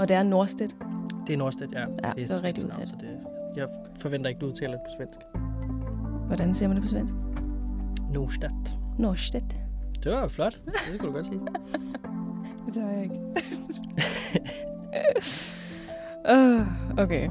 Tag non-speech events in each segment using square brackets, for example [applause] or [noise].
Og det er Nordstedt. Det er Nordstedt, ja. Ja, det var rigtig udtalt. Så det, jeg forventer ikke, du udtaler det på svensk. Hvordan siger man det på svensk? Nordstedt. Nordstedt. Det var flot. Det kunne du godt sige. [laughs] Det tør jeg ikke. uh, [laughs] okay.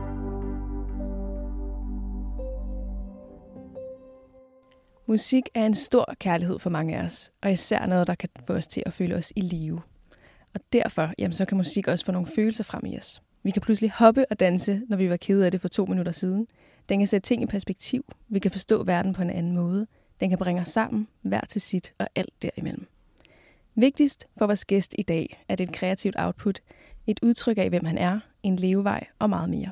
Musik er en stor kærlighed for mange af os, og især noget, der kan få os til at føle os i live. Og derfor, jamen, så kan musik også få nogle følelser frem i os. Vi kan pludselig hoppe og danse, når vi var kede af det for to minutter siden. Den kan sætte ting i perspektiv. Vi kan forstå verden på en anden måde. Den kan bringe os sammen, hver til sit og alt derimellem. Vigtigst for vores gæst i dag er det et kreativt output, et udtryk af, hvem han er, en levevej og meget mere.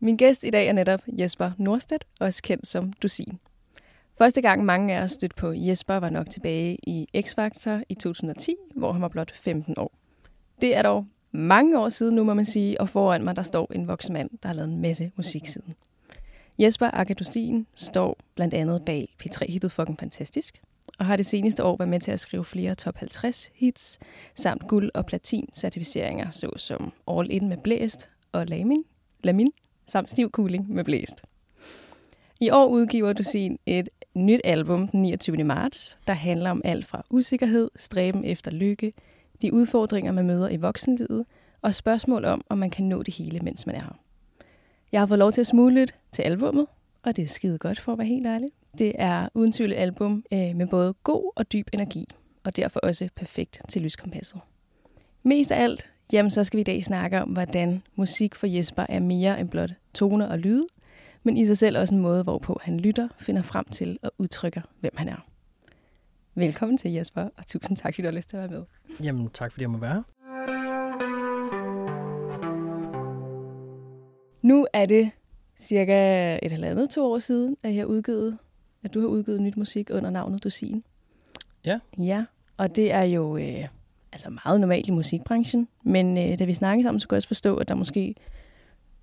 Min gæst i dag er netop Jesper Nordstedt, også kendt som Dusin. Første gang mange af os stødte på Jesper var nok tilbage i X-Factor i 2010, hvor han var blot 15 år. Det er dog mange år siden nu, må man sige, og foran mig der står en voksen mand, der har lavet en masse musik siden. Jesper Akadustin står blandt andet bag P3-hittet Fucking Fantastisk, og har det seneste år været med til at skrive flere top 50 hits, samt guld- og platin-certificeringer, såsom All In med Blæst og Lamin, Lamin, samt Stiv Cooling med Blæst. I år udgiver du sin et nyt album den 29. marts, der handler om alt fra usikkerhed, stræben efter lykke, de udfordringer, man møder i voksenlivet, og spørgsmål om, om man kan nå det hele, mens man er her. Jeg har fået lov til at smule lidt til albummet, og det er skide godt for at være helt ærlig. Det er uden tvivl et album øh, med både god og dyb energi, og derfor også perfekt til lyskompasset. Mest af alt, jamen så skal vi i dag snakke om, hvordan musik for Jesper er mere end blot toner og lyde, men i sig selv også en måde, hvorpå han lytter, finder frem til og udtrykker, hvem han er. Velkommen til Jesper, og tusind tak, fordi du har lyst til at være med. Jamen, tak fordi jeg må være her. Nu er det cirka et halvandet to år siden, at jeg har udgivet, at du har udgivet nyt musik under navnet Dusin. Ja. Ja, og det er jo øh, altså meget normalt i musikbranchen, men øh, da vi snakkede sammen, så kunne jeg også forstå, at der måske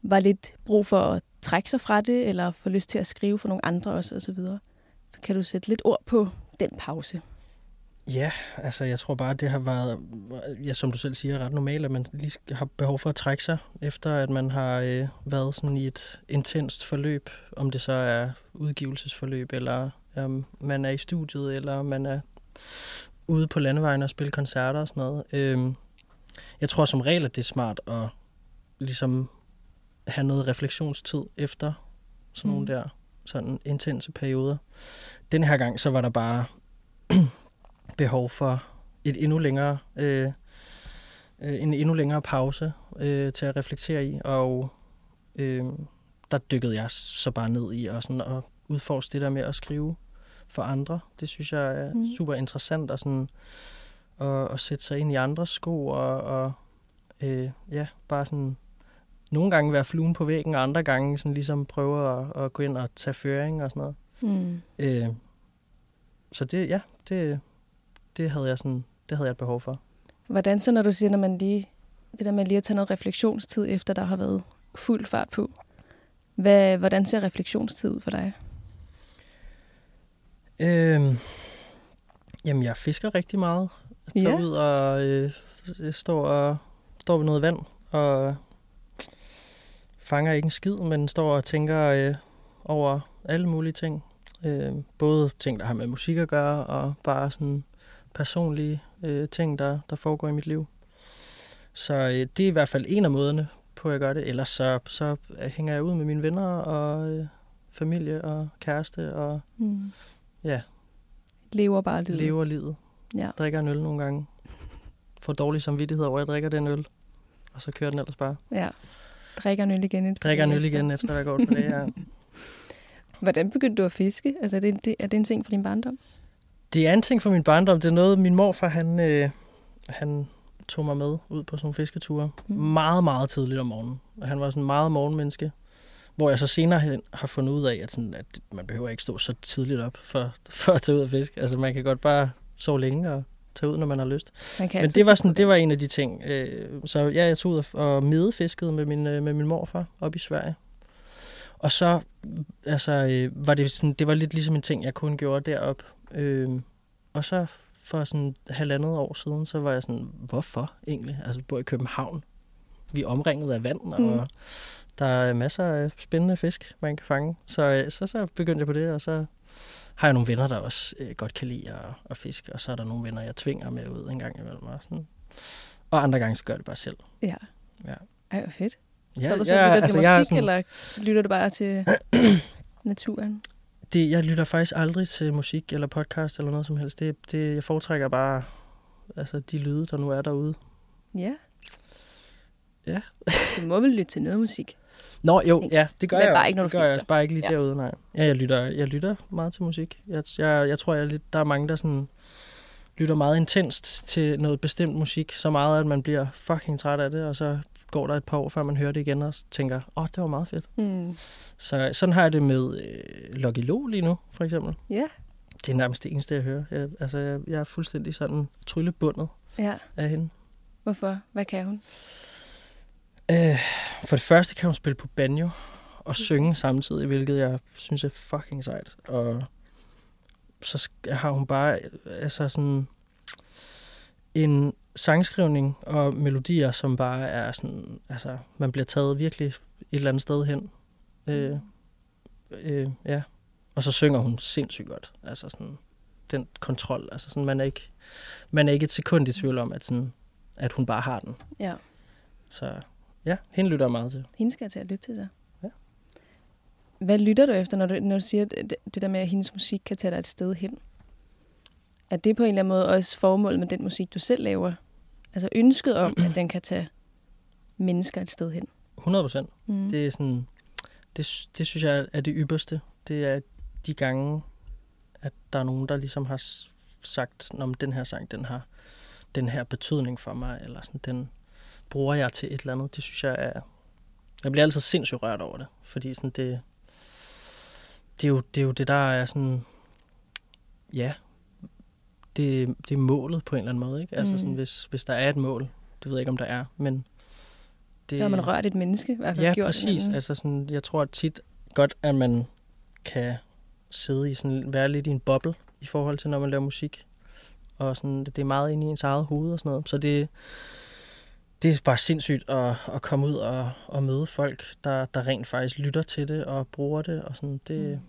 var lidt brug for at trække sig fra det, eller få lyst til at skrive for nogle andre også, og så videre. Så kan du sætte lidt ord på den pause? Ja, altså jeg tror bare, det har været, ja, som du selv siger, ret normalt, at man lige har behov for at trække sig, efter at man har øh, været sådan i et intenst forløb, om det så er udgivelsesforløb, eller um, man er i studiet, eller man er ude på landevejen og spille koncerter og sådan noget. Øhm, jeg tror som regel, at det er smart at ligesom have noget refleksionstid efter sådan mm. nogle der sådan intense perioder. Den her gang, så var der bare [clears throat] behov for et endnu længere, øh, øh, en endnu længere pause øh, til at reflektere i, og øh, der dykkede jeg så bare ned i og sådan at udforske det der med at skrive for andre. Det synes jeg er mm. super interessant at, sådan, at, at sætte sig ind i andres sko og, og øh, ja, bare sådan nogle gange være fluen på væggen, og andre gange sådan ligesom prøve at, at gå ind og tage føring og sådan noget. Mm. Øh, så det, ja, det, det havde jeg sådan, det havde jeg et behov for. Hvordan så, når du siger, når man lige, det der med lige at tage noget refleksionstid efter, der har været fuld fart på, hvad, hvordan ser refleksionstid ud for dig? Øhm, jamen, jeg fisker rigtig meget. Jeg tager Ja. ud og øh, jeg står, og, står ved noget vand, og fanger ikke en skid, men står og tænker øh, over alle mulige ting. Øh, både ting, der har med musik at gøre, og bare sådan personlige øh, ting, der, der foregår i mit liv. Så øh, det er i hvert fald en af måderne på, at jeg gør det. Ellers så, så hænger jeg ud med mine venner og øh, familie og kæreste og Mm. ja, Lever bare livet. lever livet. Ja. Drikker en øl nogle gange. Får dårlig samvittighed over, at jeg drikker den øl. Og så kører den ellers bare. ja. Drikker en øl igen. Et Drikker en øl efter. igen, efter jeg går på det her. [laughs] Hvordan begyndte du at fiske? Altså, er det, det, er det en ting fra din barndom? Det er en ting fra min barndom. Det er noget, min morfar, han, øh, han tog mig med ud på sådan nogle fisketure. Mm. Meget, meget tidligt om morgenen. Og han var sådan meget morgenmenneske. Hvor jeg så senere hen har fundet ud af, at, sådan, at man behøver ikke stå så tidligt op for, [laughs] for at tage ud og fiske. Altså man kan godt bare sove længe og tage ud, når man har lyst. Man Men det var, sådan, det var en af de ting. Øh, så ja, jeg tog ud og, og medefiskede med min, øh, med min morfar op i Sverige. Og så altså, øh, var det sådan, det var lidt ligesom en ting, jeg kun gjorde derop. Øh, og så for sådan halvandet år siden, så var jeg sådan, hvorfor egentlig? Altså, vi bor i København. Vi er omringet af vand, og Mm. der er masser af spændende fisk, man kan fange. Så, øh, så, så begyndte jeg på det, og så har jeg nogle venner, der også øh, godt kan lide at, at fiske, og så er der nogle venner, jeg tvinger med ud en gang imellem. Og, sådan. og andre gange, så gør jeg det bare selv. Ja. Ja. Ej, hvor fedt. Ja, Står du så ja, lytter til jeg er musik, sådan... eller lytter du bare til [clears throat] naturen? Det, jeg lytter faktisk aldrig til musik eller podcast eller noget som helst. Det, det, jeg foretrækker bare altså, de lyde, der nu er derude. Ja. Ja. du må vel lytte til noget musik. Nå, jo, ja, det gør Men jeg. bare ikke, når det du gør jeg fisker. bare ikke lige Ja. derude, nej. Ja, jeg lytter, jeg lytter meget til musik. Jeg, jeg, jeg tror, jeg er lidt, der er mange, der sådan, lytter meget intenst til noget bestemt musik, så meget, at man bliver fucking træt af det, og så går der et par år, før man hører det igen, og tænker, åh, oh, det var meget fedt. Mm. Så sådan har jeg det med øh, Lucky Lo lige nu, for eksempel. Ja. Det er nærmest det eneste, jeg hører. Jeg, altså, jeg, jeg er fuldstændig sådan tryllebundet Ja. af hende. Hvorfor? Hvad kan hun? Øh, for det første kan hun spille på banjo og synge samtidig, hvilket jeg synes er fucking sejt. Og så har hun bare altså sådan en sangskrivning og melodier, som bare er sådan, altså man bliver taget virkelig et eller andet sted hen. Øh, øh, ja. Og så synger hun sindssygt godt. Altså sådan den kontrol. Altså sådan, man er ikke, man er ikke et sekund i tvivl om, at, sådan, at hun bare har den. Ja. Så ja, hende lytter jeg meget til. Hende skal jeg til at lytte til så. Ja. Hvad lytter du efter, når du, når du siger det, det der med, at hendes musik kan tage dig et sted hen? Er det på en eller anden måde også formålet med den musik, du selv laver? Altså ønsket om, at den kan tage mennesker et sted hen? 100 procent. Mm. Det er sådan, det, det synes jeg er det ypperste. Det er de gange, at der er nogen, der ligesom har sagt, om den her sang, den har den her betydning for mig, eller sådan, den bruger jeg til et eller andet. Det synes jeg er... Jeg bliver altid sindssygt rørt over det, fordi sådan det, det, er jo, det er jo det, der er sådan... Ja, det, det er målet på en eller anden måde, ikke? Altså Mm. sådan, hvis, hvis der er et mål, det ved jeg ikke, om der er, men... Det, Så har man rørt et menneske, i hvert fald Ja, gjort præcis. hinanden. Altså sådan, jeg tror at tit godt, at man kan sidde i sådan, være lidt i en boble i forhold til, når man laver musik. Og sådan, det er meget inde i ens eget hoved og sådan noget. Så det, det er bare sindssygt at, at komme ud og, og møde folk, der, der rent faktisk lytter til det og bruger det. Og sådan, det, Mm.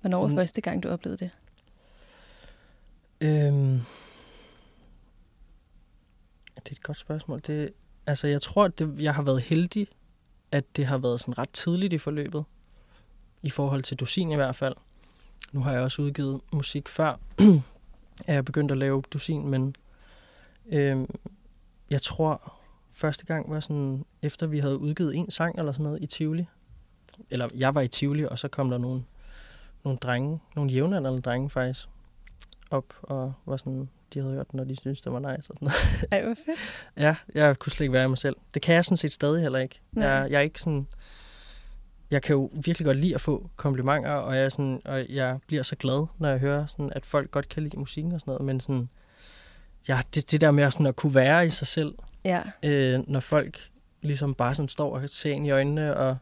Hvornår var Den- første gang, du oplevede det? Øhm, det er et godt spørgsmål. Det, altså, jeg tror, at det, jeg har været heldig, at det har været sådan ret tidligt i forløbet. I forhold til Dusin i hvert fald. Nu har jeg også udgivet musik før, at [clears throat] jeg begyndte at lave Dusin, men øhm, jeg tror, første gang var sådan, efter vi havde udgivet en sang eller sådan noget i Tivoli. Eller jeg var i Tivoli, og så kom der nogle, nogle drenge, nogle jævnaldrende drenge faktisk, op og var sådan, de havde hørt den, og de syntes, det var nice. Og sådan noget. [laughs] Ej, hvor fedt. Ja, jeg kunne slet ikke være i mig selv. Det kan jeg sådan set stadig heller ikke. Nej. Jeg, jeg er ikke sådan... Jeg kan jo virkelig godt lide at få komplimenter, og jeg, er sådan, og jeg bliver så glad, når jeg hører, sådan, at folk godt kan lide musikken og sådan noget. Men sådan, ja, det, det der med sådan, at kunne være i sig selv, Ja. øh, når folk ligesom bare sådan står og ser ind i øjnene og,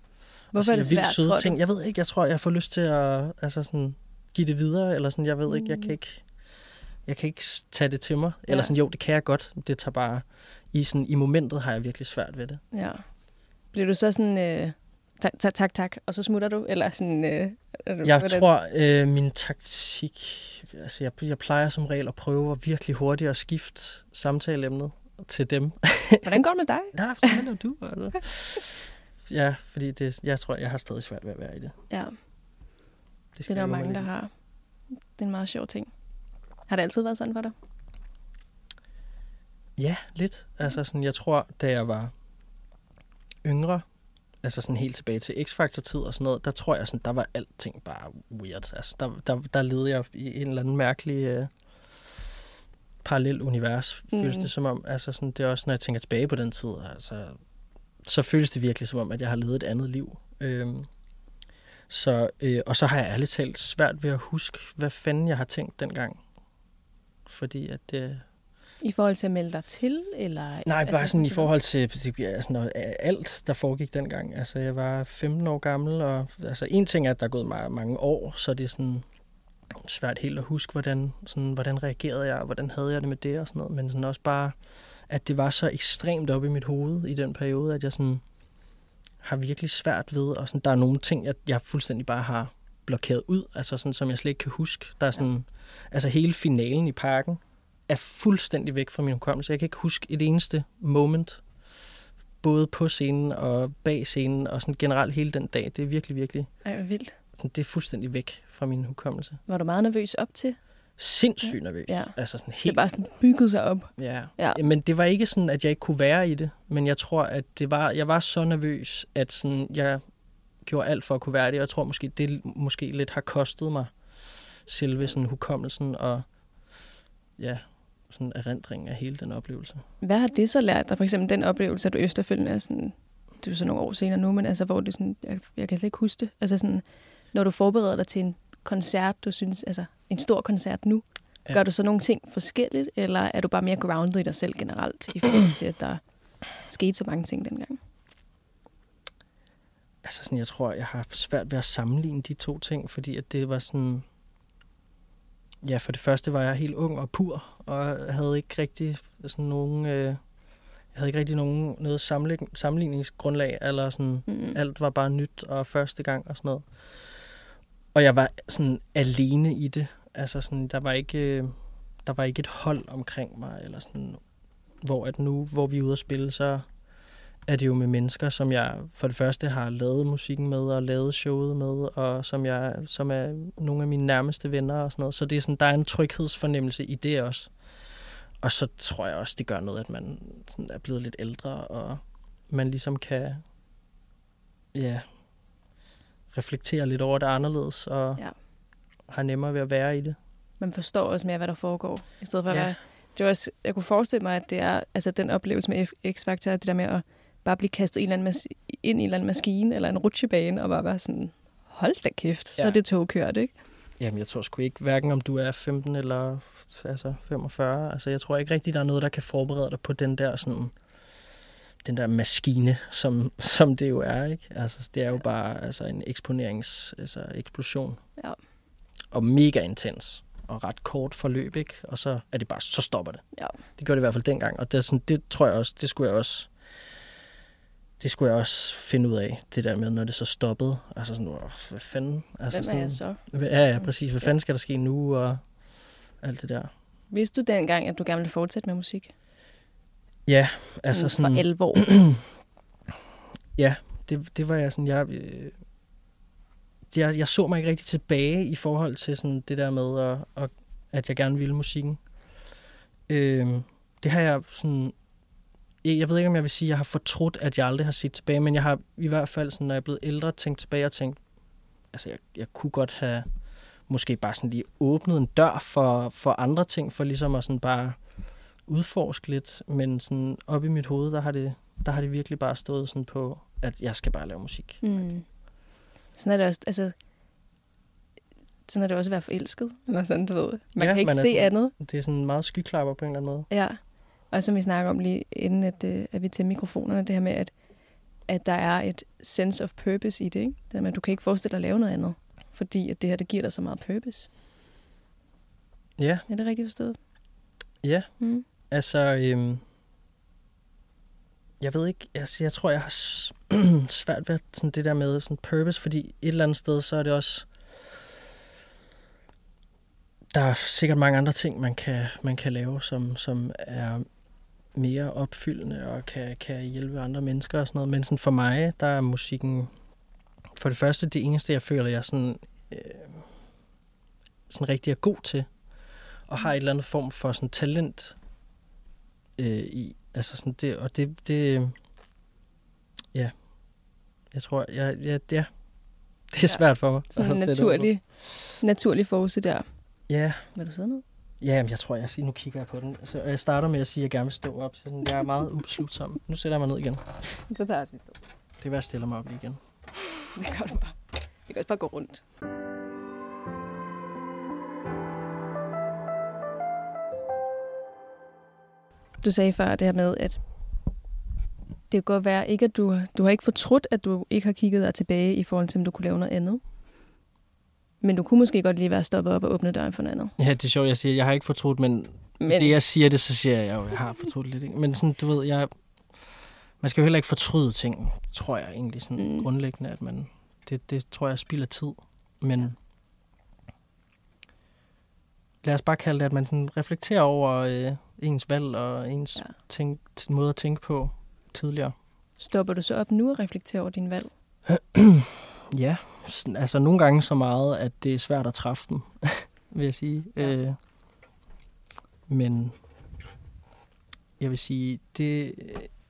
Hvorfor er og det siger vildt svært, søde tror ting. du? Jeg ved ikke, jeg tror, jeg får lyst til at altså sådan, give det videre, eller sådan, jeg ved ikke, jeg Mm. kan ikke, jeg kan ikke tage det til mig. Eller Ja. sådan, jo, det kan jeg godt, det tager bare, i, sådan, i momentet har jeg virkelig svært ved det. Ja. Bliver du så sådan, øh, tak, tak, tak, tak, og så smutter du? Eller sådan, øh, er Jeg hvordan- tror, øh, min taktik, altså jeg, jeg plejer som regel at prøve at virkelig hurtigt at skifte samtaleemnet til dem. [laughs] Hvordan går det med dig? Nej, hvad laver du? Altså. Ja, fordi det, jeg tror, jeg har stadig svært ved at være i det. Ja, Det, det er der mange, der har. Det er en meget sjov ting. Har det altid været sådan for dig? Ja, lidt. Altså sådan, jeg tror, da jeg var yngre, altså sådan helt tilbage til X-Factor-tid og sådan noget, der tror jeg sådan, der var alting bare weird. Altså, der, der, der levede jeg i en eller anden mærkelig øh, parallel univers, mm. føles det som om. Altså sådan, det er også, når jeg tænker tilbage på den tid, altså, så føles det virkelig som om, at jeg har levet et andet liv. Øhm, så, øh, og så har jeg ærligt talt svært ved at huske, hvad fanden jeg har tænkt dengang. Fordi at det... I forhold til at melde dig til? Eller, Nej, bare altså, sådan i forhold til altså, noget, alt, der foregik dengang. Altså, jeg var 15 år gammel, og altså, en ting er, at der er gået meget, mange år, så det er sådan svært helt at huske, hvordan, sådan, hvordan reagerede jeg, og hvordan havde jeg det med det og sådan noget. Men sådan også bare, at det var så ekstremt op i mit hoved i den periode, at jeg sådan har virkelig svært ved, og sådan, der er nogle ting, jeg, jeg fuldstændig bare har blokeret ud, altså sådan, som jeg slet ikke kan huske. Der er sådan, ja. altså hele finalen i parken er fuldstændig væk fra min hukommelse. Jeg kan ikke huske et eneste moment, både på scenen og bag scenen, og sådan generelt hele den dag. Det er virkelig, virkelig... Ej, vildt. Sådan, det er fuldstændig væk fra min hukommelse. Var du meget nervøs op til? Sindssygt nervøs. Ja. Altså sådan helt... Det bare sådan bygget sig op. Ja. ja. Men det var ikke sådan, at jeg ikke kunne være i det. Men jeg tror, at det var, jeg var så nervøs, at sådan, jeg gjorde alt for at kunne være det. Jeg tror måske, det måske lidt har kostet mig selve sådan hukommelsen og ja, sådan erindringen af hele den oplevelse. Hvad har det så lært dig? For eksempel den oplevelse, at du efterfølgende er sådan, det er så nogle år senere nu, men altså, hvor det sådan, jeg, jeg kan slet ikke huske det. Altså sådan, når du forbereder dig til en koncert, du synes, altså en stor koncert nu, ja. gør du så nogle ting forskelligt, eller er du bare mere grounded i dig selv generelt, i forhold til, at der skete så mange ting dengang? Altså sådan, jeg tror, jeg har svært ved at sammenligne de to ting, fordi at det var sådan... Ja, for det første var jeg helt ung og pur, og havde ikke rigtig sådan nogen... Øh, jeg havde ikke rigtig nogen, noget sammenligningsgrundlag, eller sådan, mm. alt var bare nyt og første gang og sådan noget. Og jeg var sådan alene i det. Altså sådan, der var ikke, øh, der var ikke et hold omkring mig, eller sådan, hvor at nu, hvor vi er ude at spille, så er det jo med mennesker, som jeg for det første har lavet musikken med, og lavet showet med, og som, jeg, som er nogle af mine nærmeste venner og sådan noget. Så det er sådan, der er en tryghedsfornemmelse i det også. Og så tror jeg også, det gør noget, at man sådan er blevet lidt ældre, og man ligesom kan ja, reflektere lidt over det anderledes, og ja. har nemmere ved at være i det. Man forstår også mere, hvad der foregår, i stedet for ja. at være... Det var også, jeg kunne forestille mig, at det er altså den oplevelse med X-Factor, det der med at bare blive kastet ind i en, eller anden, ind i en eller anden maskine eller en rutsjebane, og bare være sådan, hold da kæft, så ja. er det tog kørt, ikke? Jamen, jeg tror sgu ikke, hverken om du er 15 eller altså 45. Altså, jeg tror ikke rigtig, der er noget, der kan forberede dig på den der sådan den der maskine, som, [laughs] som det jo er, ikke? Altså, det er jo bare altså, en eksponerings, altså, eksplosion. Ja. Og mega intens og ret kort forløb, ikke? Og så er det bare, så stopper det. Ja. Det gjorde det i hvert fald dengang, og det, er sådan, det tror jeg også, det skulle jeg også det skulle jeg også finde ud af, det der med, når det så stoppede. Altså sådan, hvad fanden? Altså Hvem er jeg så? Ja, ja, præcis. Hvad fanden skal der ske nu, og alt det der. Vidste du dengang, at du gerne ville fortsætte med musik? Ja, altså sådan... For alvor? [clears throat] ja, det, det var jeg sådan... Jeg, øh, jeg, jeg så mig ikke rigtig tilbage i forhold til sådan det der med, at, at, at jeg gerne ville musikken. Øh, det har jeg sådan jeg ved ikke, om jeg vil sige, at jeg har fortrudt, at jeg aldrig har set tilbage, men jeg har i hvert fald, sådan, når jeg er blevet ældre, tænkt tilbage og tænkt, altså jeg, jeg kunne godt have måske bare sådan lige åbnet en dør for, for andre ting, for ligesom at sådan bare udforske lidt, men sådan op i mit hoved, der har det, der har det virkelig bare stået sådan på, at jeg skal bare lave musik. Mm. Sådan er det også, altså, sådan er det også at være forelsket, eller sådan, du ved. Man ja, kan ikke man er, se andet. Det er sådan meget skyklapper på en eller anden måde. Ja, og som vi snakker om lige inden, at, øh, at vi til mikrofonerne, det her med, at, at der er et sense of purpose i det. Ikke? Det med, at du kan ikke forestille dig at lave noget andet, fordi at det her, det giver dig så meget purpose. Ja. Er det rigtigt forstået? Ja. Mm. Altså, øhm, jeg ved ikke, jeg, jeg tror, jeg har [clears throat] svært ved sådan det der med sådan purpose, fordi et eller andet sted, så er det også, der er sikkert mange andre ting, man kan, man kan lave, som, som er mere opfyldende og kan, kan hjælpe andre mennesker og sådan noget. Men sådan for mig, der er musikken for det første det eneste, jeg føler, jeg sådan, øh, sådan rigtig er god til. Og har et eller andet form for sådan talent øh, i. Altså sådan det, og det, det, ja. Jeg tror, jeg, jeg, ja, det er svært for mig. Sådan en naturlig, naturlig force der. Ja. Vil du sidde ned? Ja, men jeg tror, jeg siger, nu kigger jeg på den. Så jeg starter med at sige, at jeg gerne vil stå op. Så sådan, jeg er meget ubeslutsom. Nu sætter jeg mig ned igen. Så tager jeg også stå. Det er hvad jeg stiller mig op lige igen. [laughs] Det kan du bare. Det kan også bare gå rundt. Du sagde før det her med, at det kan godt være, ikke at du, du har ikke fortrudt, at du ikke har kigget dig tilbage i forhold til, om du kunne lave noget andet. Men du kunne måske godt lige være stoppet op og åbne døren for noget andet. Ja, det er sjovt, jeg siger, jeg har ikke fortrudt, men, men... det jeg siger det, så siger jeg jo, jeg har fortrudt lidt. Ikke? Men sådan, du ved, jeg, man skal jo heller ikke fortryde ting, tror jeg egentlig sådan mm. grundlæggende, at man, det, det tror jeg spilder tid. Men ja. lad os bare kalde det, at man sådan reflekterer over øh, ens valg og ens ja. tænk, måde at tænke på tidligere. Stopper du så op nu og reflekterer over din valg? [clears throat] ja, altså nogle gange så meget, at det er svært at træffe dem, [laughs] vil jeg sige. Ja. Øh, men jeg vil sige, det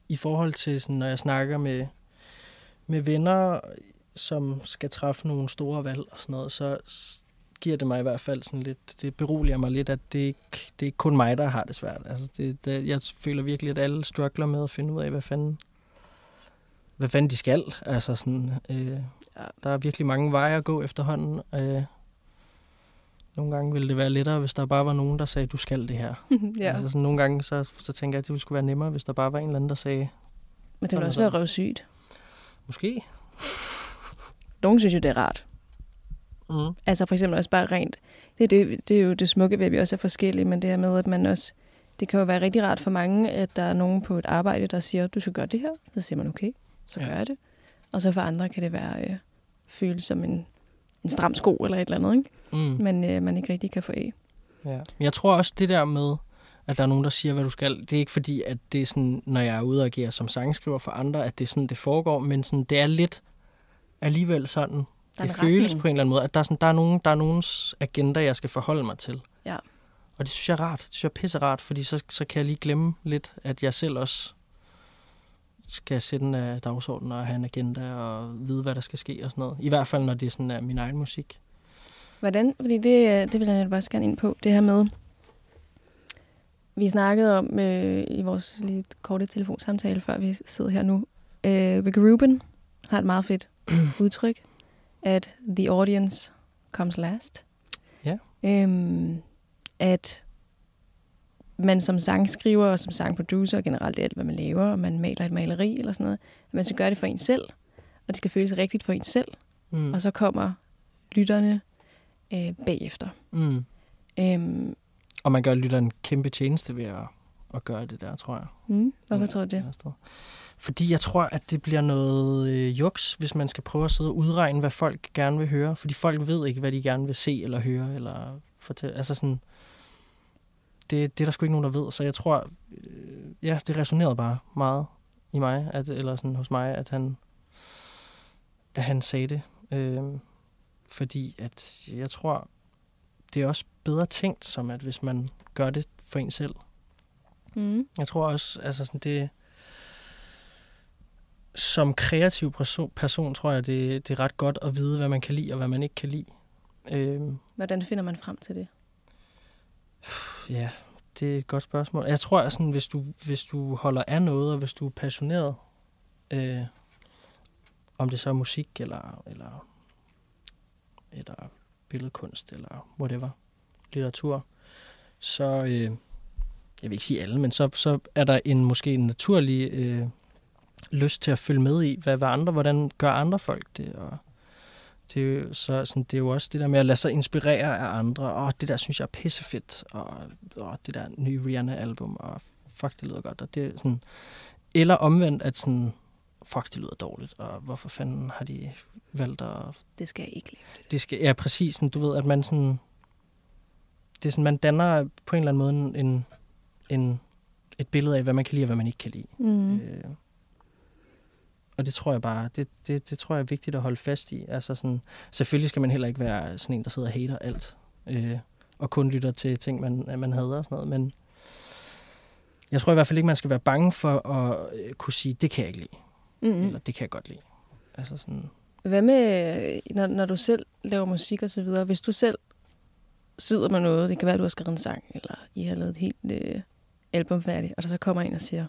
i forhold til, sådan, når jeg snakker med, med venner, som skal træffe nogle store valg og sådan noget, så giver det mig i hvert fald sådan lidt, det beroliger mig lidt, at det ikke, det er kun mig, der har det svært. Altså det, det, jeg føler virkelig, at alle struggler med at finde ud af, hvad fanden, hvad fanden de skal. Altså sådan, øh, ja. der er virkelig mange veje at gå efterhånden. Øh, nogle gange ville det være lettere, hvis der bare var nogen, der sagde, du skal det her. [laughs] ja. altså sådan, nogle gange så, så tænker jeg, at det skulle være nemmere, hvis der bare var en eller anden, der sagde... Men det ville også være røvsygt. Måske. Nogle synes jo, det er rart. Mm. Altså for eksempel også bare rent, det, det, det er jo det smukke ved, at vi også er forskellige, men det her med, at man også, det kan jo være rigtig rart for mange, at der er nogen på et arbejde, der siger, du skal gøre det her. Så siger man, okay, så ja. gør jeg det. Og så for andre kan det være øh, føles som en, en stram sko eller et eller andet, ikke? Mm. Men øh, man ikke rigtig kan få af. Ja. Men jeg tror også det der med, at der er nogen, der siger, hvad du skal. Det er ikke fordi, at det er sådan, når jeg er ude og agerer som sangskriver for andre, at det er sådan, det foregår, men sådan, det er lidt alligevel sådan, det føles retning. på en eller anden måde, at der er, sådan, der, er nogen, der er nogens agenda, jeg skal forholde mig til. Ja. Og det synes jeg er rart. Det synes jeg er pisse rart, fordi så, så kan jeg lige glemme lidt, at jeg selv også skal sætte en uh, dagsorden og have en agenda og vide, hvad der skal ske og sådan noget. I hvert fald, når det sådan er min egen musik. Hvordan? Fordi det, øh, det vil jeg bare gerne ind på. Det her med, vi snakkede om øh, i vores lidt korte telefonsamtale, før vi sidder her nu. Øh, Rick Rubin har et meget fedt [clears throat] udtryk, at the audience comes last. Ja. Øhm, at man som sangskriver og som sangproducer, og generelt alt, hvad man laver, og man maler et maleri eller sådan noget, at man skal gøre det for en selv, og det skal føles rigtigt for en selv. Mm. Og så kommer lytterne øh, bagefter. Mm. Øhm, og man gør lytteren en kæmpe tjeneste ved at, at gøre det der, tror jeg. Mm. Hvorfor ja, tror du det? Fordi jeg tror, at det bliver noget øh, juks, hvis man skal prøve at sidde og udregne, hvad folk gerne vil høre. Fordi folk ved ikke, hvad de gerne vil se eller høre eller fortælle. Altså sådan, det, det er der sgu ikke nogen, der ved. Så jeg tror, øh, ja, det resonerede bare meget i mig, at, eller sådan hos mig, at han, at han sagde det. Øh, fordi at jeg tror, det er også bedre tænkt, som at hvis man gør det for en selv. Mm. Jeg tror også, altså sådan det, som kreativ person, person tror jeg, det, det er ret godt at vide, hvad man kan lide og hvad man ikke kan lide. Øhm, Hvordan finder man frem til det? Ja, det er et godt spørgsmål. Jeg tror, at sådan, hvis, du, hvis du holder af noget, og hvis du er passioneret, øh, om det så er musik, eller, eller, eller billedkunst, eller whatever, litteratur, så, øh, jeg vil ikke sige alle, men så, så er der en måske en naturlig øh, lyst til at følge med i, hvad, hvad andre, hvordan gør andre folk det, og det er, jo, så, sådan, det er jo også det der med at lade sig inspirere af andre, og det der synes jeg er pissefedt, og, og det der nye Rihanna-album, og fuck, det lyder godt, og det er sådan, eller omvendt, at sådan, fuck, det lyder dårligt, og hvorfor fanden har de valgt at... Det skal jeg ikke lave. Det skal, ja, præcis, sådan, du ved, at man sådan, det er sådan, man danner på en eller anden måde en, en, et billede af, hvad man kan lide og hvad man ikke kan lide. Mm. Øh, og det tror jeg bare, det, det, det tror jeg er vigtigt at holde fast i. Altså sådan, selvfølgelig skal man heller ikke være sådan en, der sidder og hater alt, øh, og kun lytter til ting, man, man hader og sådan noget, men jeg tror i hvert fald ikke, man skal være bange for at øh, kunne sige, det kan jeg ikke lide, mm. eller det kan jeg godt lide. Altså sådan, Hvad med, når, når du selv laver musik og så videre, hvis du selv sidder med noget, det kan være, at du har skrevet en sang, eller I har lavet et helt øh, album færdigt, og der så kommer en og siger,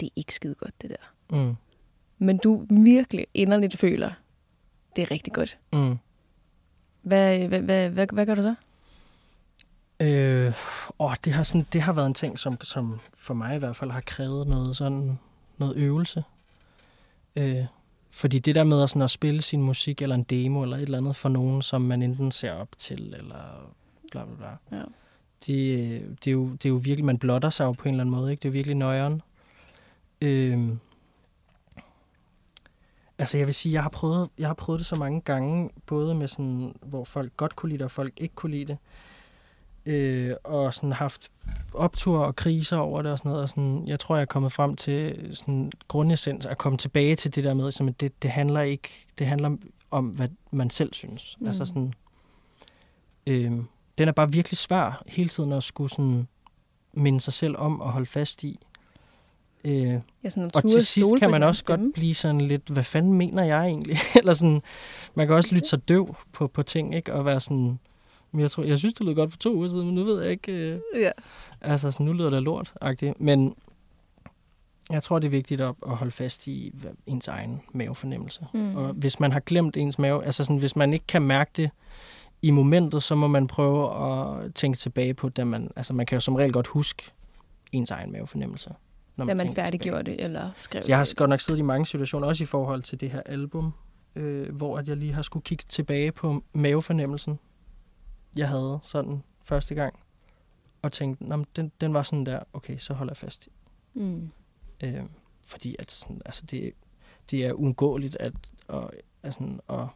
det er ikke skide godt, det der. mm, Men du virkelig inderligt føler, det er rigtig godt. mm. Hvad, hvad, hvad, hvad, hvad gør du så? Øh, åh, det, har sådan, det har været en ting, som, som for mig i hvert fald har krævet noget, sådan, noget øvelse. Øh, fordi det der med at, sådan, at spille sin musik eller en demo eller et eller andet for nogen, som man enten ser op til, eller bla bla bla. Ja. Det, det, er jo, det er jo virkelig, man blotter sig jo på en eller anden måde, ikke? Det er jo virkelig nøjeren. Øh, altså jeg vil sige, jeg har, prøvet, jeg har prøvet det så mange gange, både med sådan, hvor folk godt kunne lide det, og folk ikke kunne lide det øh, og sådan haft optur og kriser over det og sådan noget. Og sådan, jeg tror, jeg er kommet frem til sådan grundessens at komme tilbage til det der med, som det, det handler ikke, det handler om, hvad man selv synes. Mm. Altså sådan, øh, den er bare virkelig svær hele tiden at skulle sådan minde sig selv om og holde fast i. Øh, Ja, sådan og til sidst kan man også stemme. godt blive sådan lidt, hvad fanden mener jeg egentlig? [laughs] Eller sådan, man kan også lytte sig døv på, på ting, ikke? Og være sådan, men jeg, tror, jeg synes, det lød godt for to uger siden, men nu ved jeg ikke, øh, Ja. altså sådan, nu lyder det lort -agtigt. Men jeg tror, det er vigtigt at, at holde fast i ens egen mavefornemmelse. Mm. Og hvis man har glemt ens mave, altså sådan, hvis man ikke kan mærke det i momentet, så må man prøve at tænke tilbage på, da man, altså man kan jo som regel godt huske ens egen mavefornemmelse. Når Da man tænker tilbage. færdiggjorde det, eller skrev Så jeg har godt nok siddet i mange situationer, også i forhold til det her album, øh, hvor at jeg lige har skulle kigge tilbage på mavefornemmelsen, jeg havde sådan første gang, og tænkte, "Nå, den, den var sådan der, okay, så holder jeg fast i. Mm. Øh, fordi at sådan, altså det, det er uundgåeligt at, at, at, sådan, at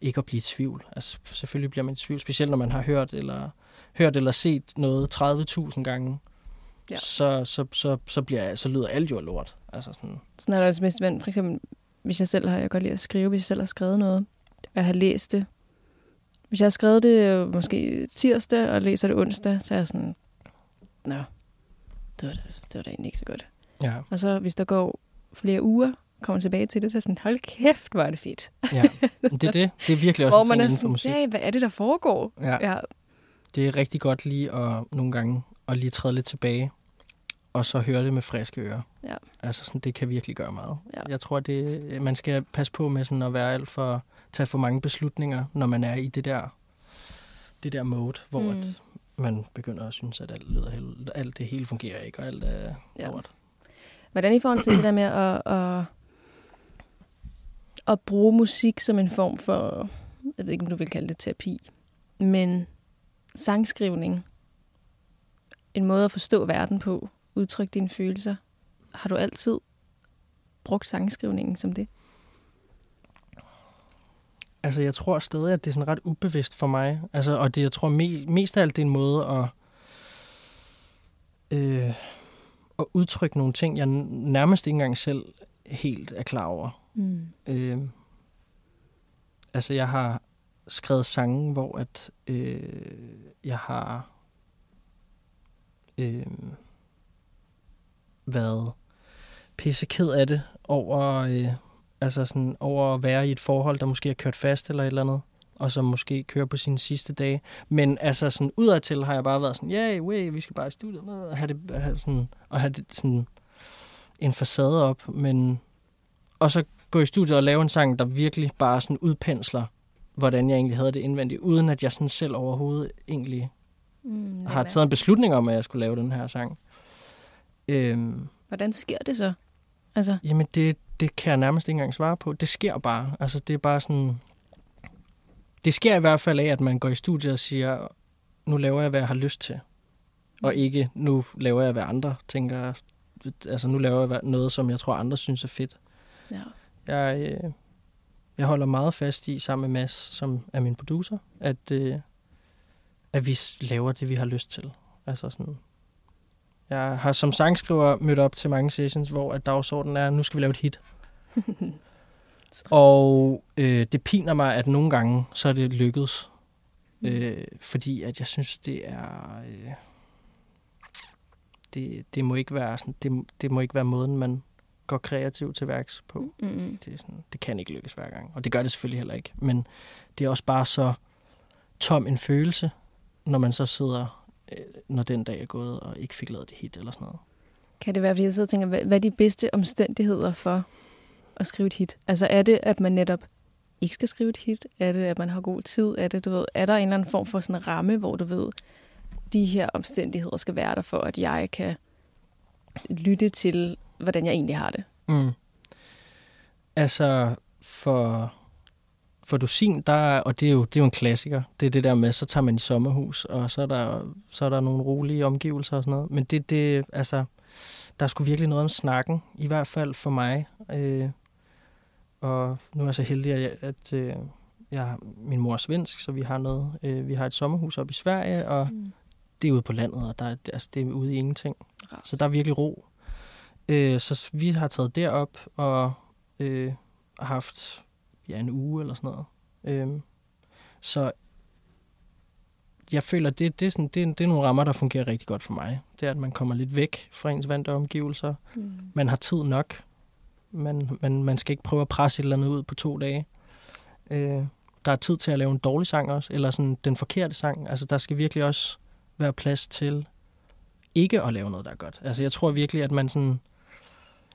ikke at blive i tvivl. Altså selvfølgelig bliver man i tvivl, specielt når man har hørt eller, hørt eller set noget 30.000 gange. Ja. Så, så, så, så, bliver, jeg- så lyder alt jo lort. Altså sådan, Sådan er det også mest, men for eksempel, hvis jeg selv har, jeg godt lide at skrive, hvis jeg selv har skrevet noget, og jeg har læst det. Hvis jeg har skrevet det øh, måske tirsdag, og læser det onsdag, så er jeg sådan, nå, det var, da- det var da egentlig ikke så godt. ja. Og så hvis der går flere uger, kommer tilbage til det, så er sådan, hold kæft, hvor er det fedt. Ja, det er det. Det er virkelig også Hvor en man ting er sådan, musik. ja, hvad er det, der foregår? Ja, Ja, det er rigtig godt lige at nogle gange at lige træde lidt tilbage, og så høre det med friske ører. Ja. Altså sådan, det kan virkelig gøre meget. Ja. Jeg tror, det, man skal passe på med sådan at være alt for, tage for mange beslutninger, når man er i det der, det der mode, hvor mm. mm. man begynder at synes, at alt, lyder, alt det hele fungerer ikke, og alt er Ja. lort. Hvordan i forhold til det der med at, at, at bruge musik som en form for, jeg ved ikke, om du vil kalde det terapi, men sangskrivning, en måde at forstå verden på, udtrykke dine følelser. Har du altid brugt sangskrivningen som det? Altså, jeg tror stadig, at det er sådan ret ubevidst for mig. Altså, og det, jeg tror me, mest af alt, det er en måde at, øh, at udtrykke nogle ting, jeg nærmest ikke engang selv helt er klar over. Mm. Øh, altså, jeg har skrevet sange, hvor at øh, jeg har øh, været pisse ked af det over, øh, altså sådan, over at være i et forhold, der måske er kørt fast eller et eller andet, og som måske kører på sine sidste dage. Men altså sådan udadtil har jeg bare været sådan, ja, yeah, way, vi skal bare i studiet og have det, have sådan, og have det sådan en facade op, men og så gå i studiet og lave en sang, der virkelig bare sådan udpensler, hvordan jeg egentlig havde det indvendigt, uden at jeg sådan selv overhovedet egentlig Mm, har taget en beslutning om, at jeg skulle lave den her sang. Øhm, Hvordan sker det så? Altså, jamen, det, det kan jeg nærmest ikke engang svare på. Det sker bare. Altså, det er bare sådan... Det sker i hvert fald af, at man går i studiet og siger, nu laver jeg, hvad jeg har lyst til. Og ikke, nu laver jeg, hvad andre tænker. Altså, nu laver jeg noget, som jeg tror, andre synes er fedt. ja. Jeg, øh, jeg holder meget fast i, sammen med Mads, som er min producer, at, øh, at vi laver det, vi har lyst til. Altså sådan, jeg har som sangskriver mødt op til mange sessions, hvor at dagsordenen er, nu skal vi lave et hit. [laughs] Og øh, det piner mig, at nogle gange, så er det lykkedes. Mm. Øh, fordi at jeg synes, det er... Øh, det, det, må ikke være sådan, det, det må ikke være måden, man går kreativt til værks på. Mm-hmm. Det, er sådan, det kan ikke lykkes hver gang, og det gør det selvfølgelig heller ikke. Men det er også bare så tom en følelse, når man så sidder, når den dag er gået, og ikke fik lavet det hit eller sådan noget. Kan det være, fordi jeg sidder og tænker, hvad, hvad er de bedste omstændigheder for at skrive et hit? Altså er det, at man netop ikke skal skrive et hit? Er det, at man har god tid? Er, det, du ved, er der en eller anden form for sådan en ramme, hvor du ved, de her omstændigheder skal være der for, at jeg kan lytte til, hvordan jeg egentlig har det? Mm. Altså, for, for dusin, der, og det er, jo, det er jo en klassiker, det er det der med, så tager man i sommerhus, og så er der, så er der nogle rolige omgivelser og sådan noget. Men det, det altså, der er sgu virkelig noget om snakken, i hvert fald for mig. Øh, og nu er jeg så heldig, at, jeg, at øh, jeg, min mor er svensk, så vi har noget, øh, vi har et sommerhus op i Sverige, og Mm. det er ude på landet, og der, er- altså, det er ude i ingenting. Så der er virkelig ro. Øh, så vi har taget derop og øh, haft ja, en uge eller sådan noget. Øh, så jeg føler, det, det, er sådan, det, det er nogle rammer, der fungerer rigtig godt for mig. Det er, at man kommer lidt væk fra ens vante omgivelser. Mm. Man har tid nok. Man, man, man skal ikke prøve at presse et eller andet ud på to dage. Øh, der er tid til at lave en dårlig sang også, eller sådan den forkerte sang. Altså, der skal virkelig også være plads til ikke at lave noget, der er godt. Altså, jeg tror virkelig, at man sådan...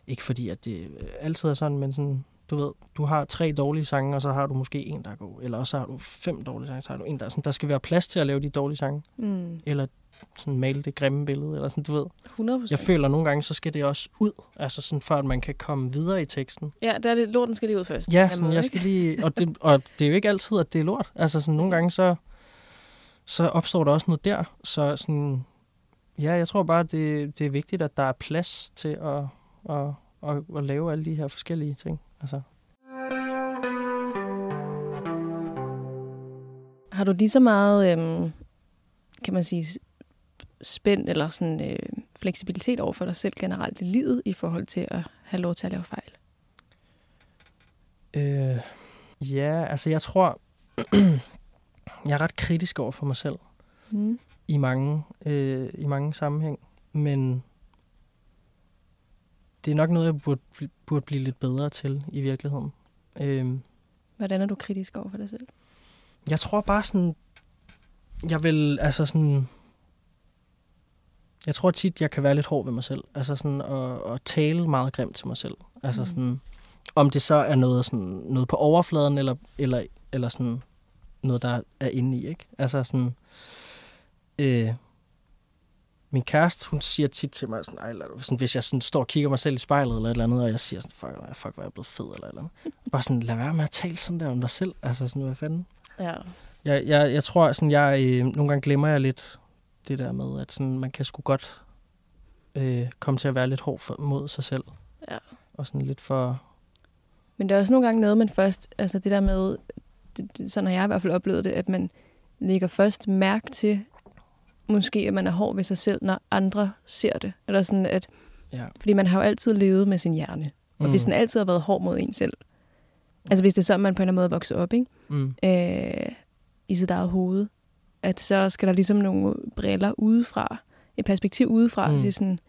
Ikke fordi, at det altid er sådan, men sådan... Du ved, du har tre dårlige sange, og så har du måske en, der er god. Eller også har du fem dårlige sange, så har du en, der er sådan... Der skal være plads til at lave de dårlige sange. Mm. Eller sådan male det grimme billede, eller sådan, du ved. 100 Jeg føler nogle gange, så skal det også ud, altså sådan, for at man kan komme videre i teksten. Ja, der er det, lorten skal lige ud først. Ja, sådan, jeg skal lige, og det, og det er jo ikke altid, at det er lort. Altså sådan, nogle gange, så, så opstår der også noget der. Så sådan, ja, jeg tror bare, det, det er vigtigt, at der er plads til at, at, at, at lave alle de her forskellige ting. Altså, Har du lige så meget, øhm, kan man sige, spænd eller sådan øh, fleksibilitet over for dig selv generelt i livet i forhold til at have lov til at lave fejl? øh, ja, altså jeg tror, [clears throat] jeg er ret kritisk over for mig selv. Mm. i mange, øh, i mange sammenhæng, men det er nok noget, jeg burde, burde blive lidt bedre til i virkeligheden. Øh, Hvordan er du kritisk over for dig selv? jeg tror bare sådan, jeg vil, altså sådan, jeg tror tit, jeg kan være lidt hård ved mig selv. Altså sådan at, at tale meget grimt til mig selv. Altså Mm. sådan, om det så er noget, sådan, noget på overfladen, eller, eller, eller sådan noget, der er inde i, ikke? Altså sådan, øh, min kæreste, hun siger tit til mig, sådan, Ej, eller, sådan, hvis jeg sådan, står og kigger mig selv i spejlet eller et eller andet, og jeg siger sådan, fuck, fuck, fuck hvor er jeg blevet fed, eller et eller andet. Bare sådan, lad være med at tale sådan der om dig selv. Altså sådan, hvad fanden? Ja. Jeg, jeg, jeg tror, sådan, jeg, øh, nogle gange glemmer jeg lidt det der med, at sådan, man kan sgu godt øh, komme til at være lidt hård for, mod sig selv. Ja. Og sådan lidt for... Men der er også nogle gange noget, man først, altså det der med, det, det, sådan har jeg i hvert fald oplevet det, at man lægger først mærke til, måske at man er hård ved sig selv, når andre ser det. Eller sådan, at, Ja. fordi man har jo altid levet med sin hjerne. Og mm. hvis den altid har været hård mod en selv, altså hvis det er sådan, man på en eller anden måde vokser op, ikke? mm, øh, i sit eget hoved, at så skal der ligesom nogle briller udefra, et perspektiv udefra, Mm. til sådan,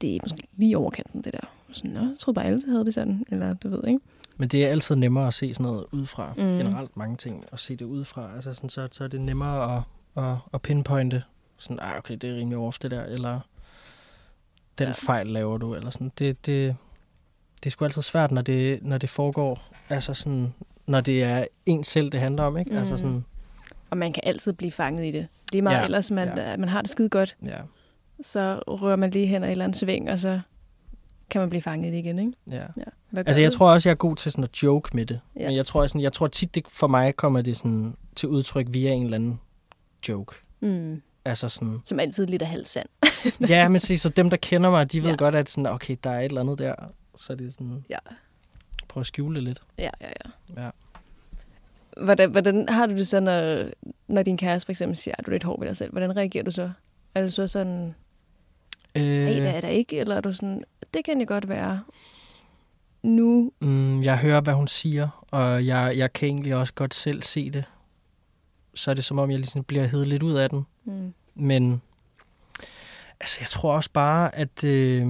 det er måske lige overkanten, det der. Sådan, Nå, jeg troede bare, alle havde det sådan, eller du ved, ikke? Men det er altid nemmere at se sådan noget udefra. Mm. Generelt mange ting at se det udefra. Altså sådan, så, så er det nemmere at, at, at pinpointe. Sådan, ah, okay, det er rimelig off det der. Eller den ja. Fejl laver du. Eller sådan. Det, det, det er sgu altid svært, når det, når det foregår. Altså sådan, når det er en selv, det handler om. Ikke? Mm. Altså Mm. sådan, Og man kan altid blive fanget i det. Det er meget Ja, ellers, man, ja. man har det skide godt, ja, så rører man lige hen ad et eller andet sving, og så kan man blive fanget i det igen, ikke? ja. Ja. Altså, jeg du? tror også, jeg er god til sådan at joke med det. Ja. Men jeg tror, sådan, jeg tror tit, det, for mig kommer det sådan til udtryk via en eller anden joke. Mm. Altså sådan, Som altid lidt af halv sand. [laughs] ja, men se, så dem, der kender mig, de ved ja. Godt, at sådan, okay, der er et eller andet der. Så er det sådan, Ja. prøv at skjule det lidt. Ja, ja, ja. Ja. Hvordan, hvordan har du det så, når, når din kæreste for eksempel siger, at du er lidt hård ved dig selv? Hvordan reagerer du så? Er du så sådan, Øh, nej, det er der ikke? Eller er du sådan, det kan det godt være. Nu, mm, jeg hører, hvad hun siger, og jeg, jeg kan egentlig også godt selv se det. Så er det som om, jeg ligesom bliver hævet lidt ud af den. mm, Men altså, jeg tror også bare, at øh,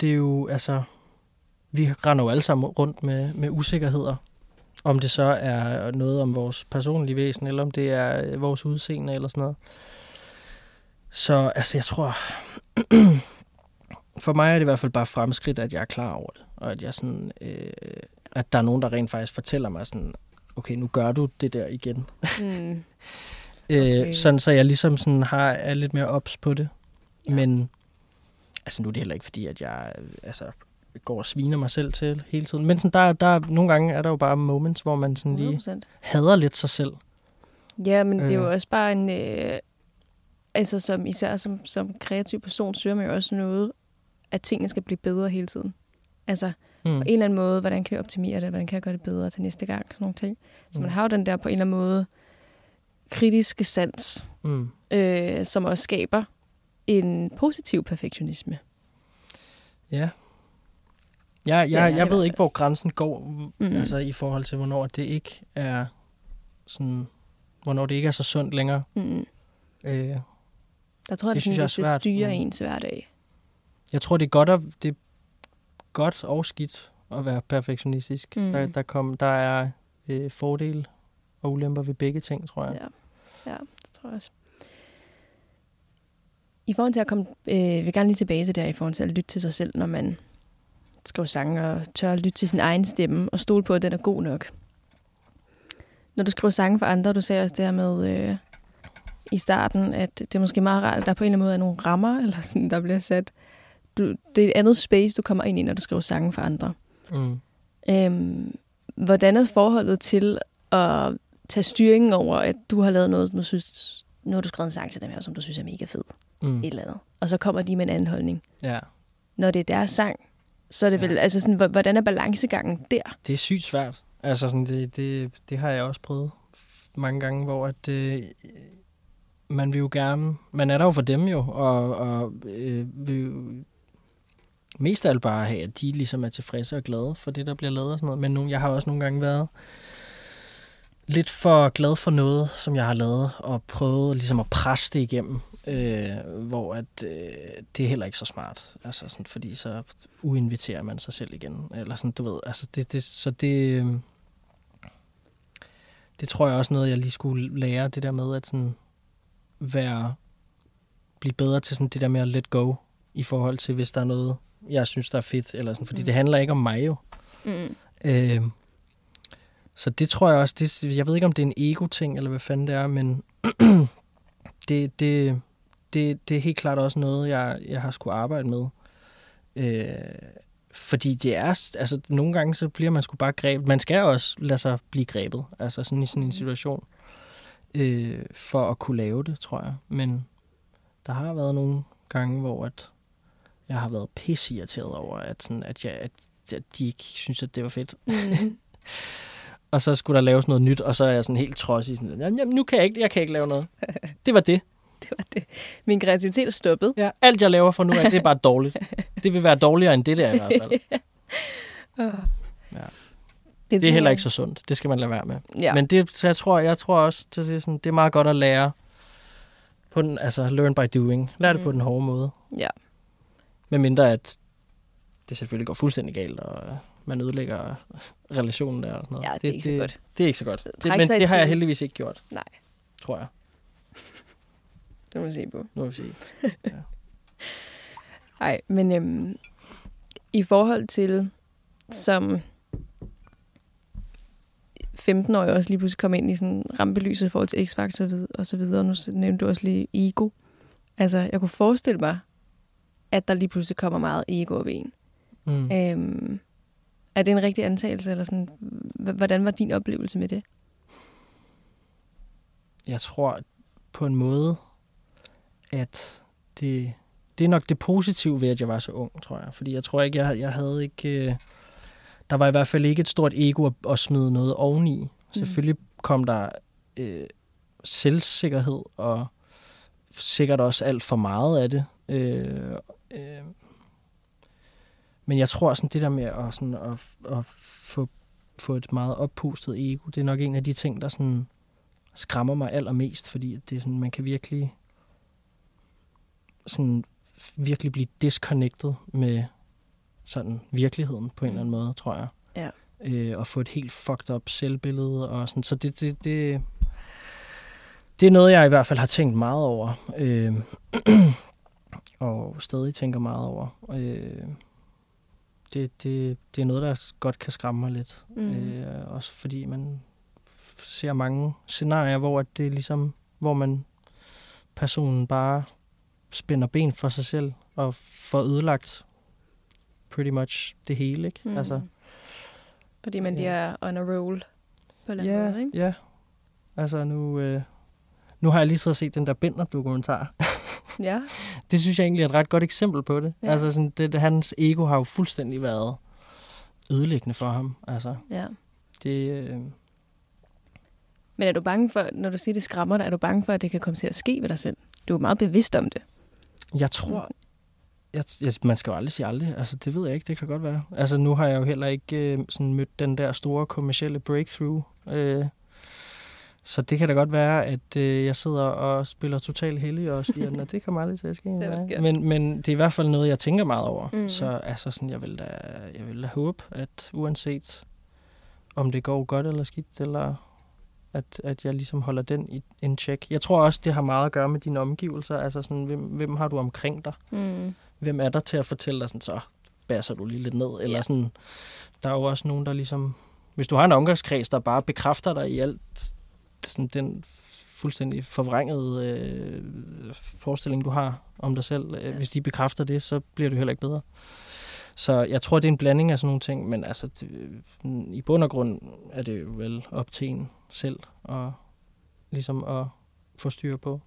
det er jo, altså, vi render jo alle sammen rundt med, med usikkerheder. Om det så er noget om vores personlige væsen, eller om det er øh, vores udseende, eller sådan noget. Så altså, jeg tror, [clears throat] for mig er det i hvert fald bare fremskridt, at jeg er klar over det. Og at jeg sådan, øh, at der er nogen, der rent faktisk fortæller mig sådan, okay, nu gør du det der igen. Mm. [laughs] Okay. Øh, sådan så jeg ligesom sådan har, er lidt mere ops på det. Ja. Men altså nu er det heller ikke fordi, at jeg altså, går og sviner mig selv til hele tiden. Men sådan, der, der, nogle gange er der jo bare moments, hvor man sådan lige 100%. hader lidt sig selv. Ja, men øh. det er jo Øh. også bare en... Øh, altså, som, især som, som kreativ person, søger man jo også noget, at tingene skal blive bedre hele tiden. Altså, Mm. på en eller anden måde, hvordan kan jeg optimere det, hvordan kan jeg gøre det bedre til næste gang, sådan nogle ting. Så man Mm. har jo den der på en eller anden måde kritiske sans, Mm. øh, som også skaber en positiv perfektionisme. Ja. Jeg, jeg jeg, ved ikke, hvor grænsen går, mm. altså i forhold til, hvornår det ikke er sådan, hvornår det ikke er så sundt længere. Mm. Øh, Der tror jeg, Det det, synes jeg er hvis det svært, styrer men- ens hverdag. jeg tror, det er godt, at, det godt og skidt at være perfektionistisk. Mm. Der, der, kom, der er øh, fordele og ulemper ved begge ting, tror jeg. Ja, ja det tror jeg også. I forhold til at komme, øh, jeg vil gerne lige tilbage til det her, i forhold til at lytte til sig selv, når man skriver sange og tør at lytte til sin egen stemme og stole på, at den er god nok. Når du skriver sange for andre, du sagde også det her med øh, i starten, at det er måske meget rart, at der på en eller anden måde er nogle rammer, eller sådan, der bliver sat. Du, det er et andet space, du kommer ind i, når du skriver sange for andre. Mm. Øhm, hvordan er forholdet til at tage styringen over, at du har lavet noget, som du synes, nu har du skrevet en sang til dem her, som du synes er mega fed, Mm. et eller andet. Og så kommer de med en anden holdning. Ja, Når det er deres sang, så er det Ja. vel, altså sådan, hvor- hvordan er balancegangen der? det er sygt svært. Altså, sådan, det, det, det har jeg også prøvet mange gange, hvor at, øh, man vil jo gerne... Man er der jo for dem jo, og, og øh, vil mest af alt bare have, at de ligesom er tilfredse og glade for det, der bliver lavet og sådan noget. Men nogen, jeg har også nogle gange været lidt for glad for noget, som jeg har lavet, og prøvet ligesom at presse det igennem, øh, hvor at, øh, det er heller ikke så smart. Altså sådan, fordi så uinviterer man sig selv igen. Eller sådan, du ved, altså det, det, så det, øh, det tror jeg også noget, jeg lige skulle lære, det der med at sådan være, blive bedre til sådan det der med at let go, i forhold til, hvis der er noget, jeg synes, der er fedt, eller sådan, fordi Mm. mm. det handler ikke om mig jo. Mm. Øh, så det tror jeg også, det, jeg ved ikke, om det er en ego-ting, eller hvad fanden det er, men [clears throat] det, det, det, det er helt klart også noget, jeg, jeg har skulle arbejde med. Øh, fordi det er, altså nogle gange så bliver man sgu bare grebet. Man skal også lade sig blive grebet, altså sådan i sådan en situation, øh, for at kunne lave det, tror jeg. Men der har været nogle gange, hvor at jeg har været pisseirriteret over, at, sådan, at, jeg, at, at de ikke synes, at det var fedt. Mm. [laughs] Og så skulle der laves noget nyt, og så er jeg sådan helt trodsig. Sådan, Jamen, nu kan jeg ikke, jeg kan ikke lave noget. [laughs] Det var det. det var det. Min kreativitet er stoppet. Ja, alt jeg laver for nu af, det er bare dårligt. Det vil være dårligere end det der i hvert fald. [laughs] Oh. Ja. Det er heller ikke så sundt. Det skal man lade være med. Ja. Men det, så jeg tror, jeg tror også, det er, sådan, det er meget godt at lære på den, altså learn by doing. Lær det Mm. på den hårde måde. Ja. Med mindre at det selvfølgelig går fuldstændig galt, og man ødelægger relationen der og sådan noget. Ja, det er ikke så det, godt. Det er ikke så godt. Det, men det har jeg heldigvis ikke gjort. Nej. Tror jeg. [laughs] Det må vi se på. Nu må vi sige. Nej, [laughs] men øhm, i forhold til, som 15-årig også lige pludselig kom ind i sådan rampelyset i forhold til X-Factor og så videre. Nu nævnte du også lige ego. Altså, jeg kunne forestille mig, at der lige pludselig kommer meget ego op en. Mm. Øhm, er det en rigtig antagelse, eller sådan, hvordan var din oplevelse med det? jeg tror på en måde, at det, det er nok det positive ved, at jeg var så ung, tror jeg. Fordi jeg tror ikke, jeg, jeg havde ikke... øh, Der var i hvert fald ikke et stort ego at, at smide noget oveni. Selvfølgelig kom der øh, selvsikkerhed, og sikkert også alt for meget af det. Øh, øh, men jeg tror sådan det der med at, sådan, at, at få, få et meget oppustet ego, det er nok en af de ting, der sådan skræmmer mig allermest, fordi det er sådan, man kan virkelig sådan virkelig blive disconnected med sådan virkeligheden på en eller anden måde, tror jeg. Ja. Øh, og få et helt fucked up selvbillede og sådan. Så det, det, det, det er noget, jeg i hvert fald har tænkt meget over. Øh, [clears throat] og stadig tænker meget over. Øh, det, det, det er noget, der godt kan skræmme mig lidt. Mm. Øh, også fordi man ser mange scenarier, hvor det er ligesom, hvor man personen bare spænder ben for sig selv og får ødelagt pretty much det hele, ikke? Mm. Altså, Fordi man lige er on a roll på en eller anden ja, måde, ikke? ja. Altså nu, øh, nu har jeg lige så set den der Bender-dokumentar. [laughs] [laughs] Ja. det synes jeg egentlig er et ret godt eksempel på det. Ja. Altså sådan, det, det, hans ego har jo fuldstændig været ødelæggende for ham. Altså, ja. det, øh, Men er du bange for, når du siger, det skræmmer dig, er du bange for, at det kan komme til at ske ved dig selv? Du er meget bevidst om det. Jeg tror, jeg, jeg, man skal jo aldrig sige aldrig. Altså, det ved jeg ikke. Det kan godt være. Altså, nu har jeg jo heller ikke øh, sådan mødt den der store kommercielle breakthrough. Øh, så det kan da godt være, at øh, jeg sidder og spiller totalt heldig og siger, at det kommer aldrig til at ske. [laughs] Det er der nej." sker. men, men det er i hvert fald noget, jeg tænker meget over. Mm. Så altså, sådan, jeg, vil da, jeg vil da håbe, at uanset om det går godt eller skidt, eller at, at jeg ligesom holder den i en check. Jeg tror også, det har meget at gøre med dine omgivelser. Altså sådan, hvem, hvem har du omkring dig? Mm. hvem er der til at fortælle dig sådan, så basser du lige lidt ned? Eller Ja. sådan, der er jo også nogen, der ligesom... Hvis du har en omgangskreds, der bare bekræfter dig i alt sådan den fuldstændig forvrængede øh, forestilling, du har om dig selv. Ja. Ja. Hvis de bekræfter det, så bliver det heller ikke bedre. Så jeg tror, det er en blanding af sådan nogle ting, men altså, det, i bund og grund er det jo vel op til en selv og ligesom at få styr på.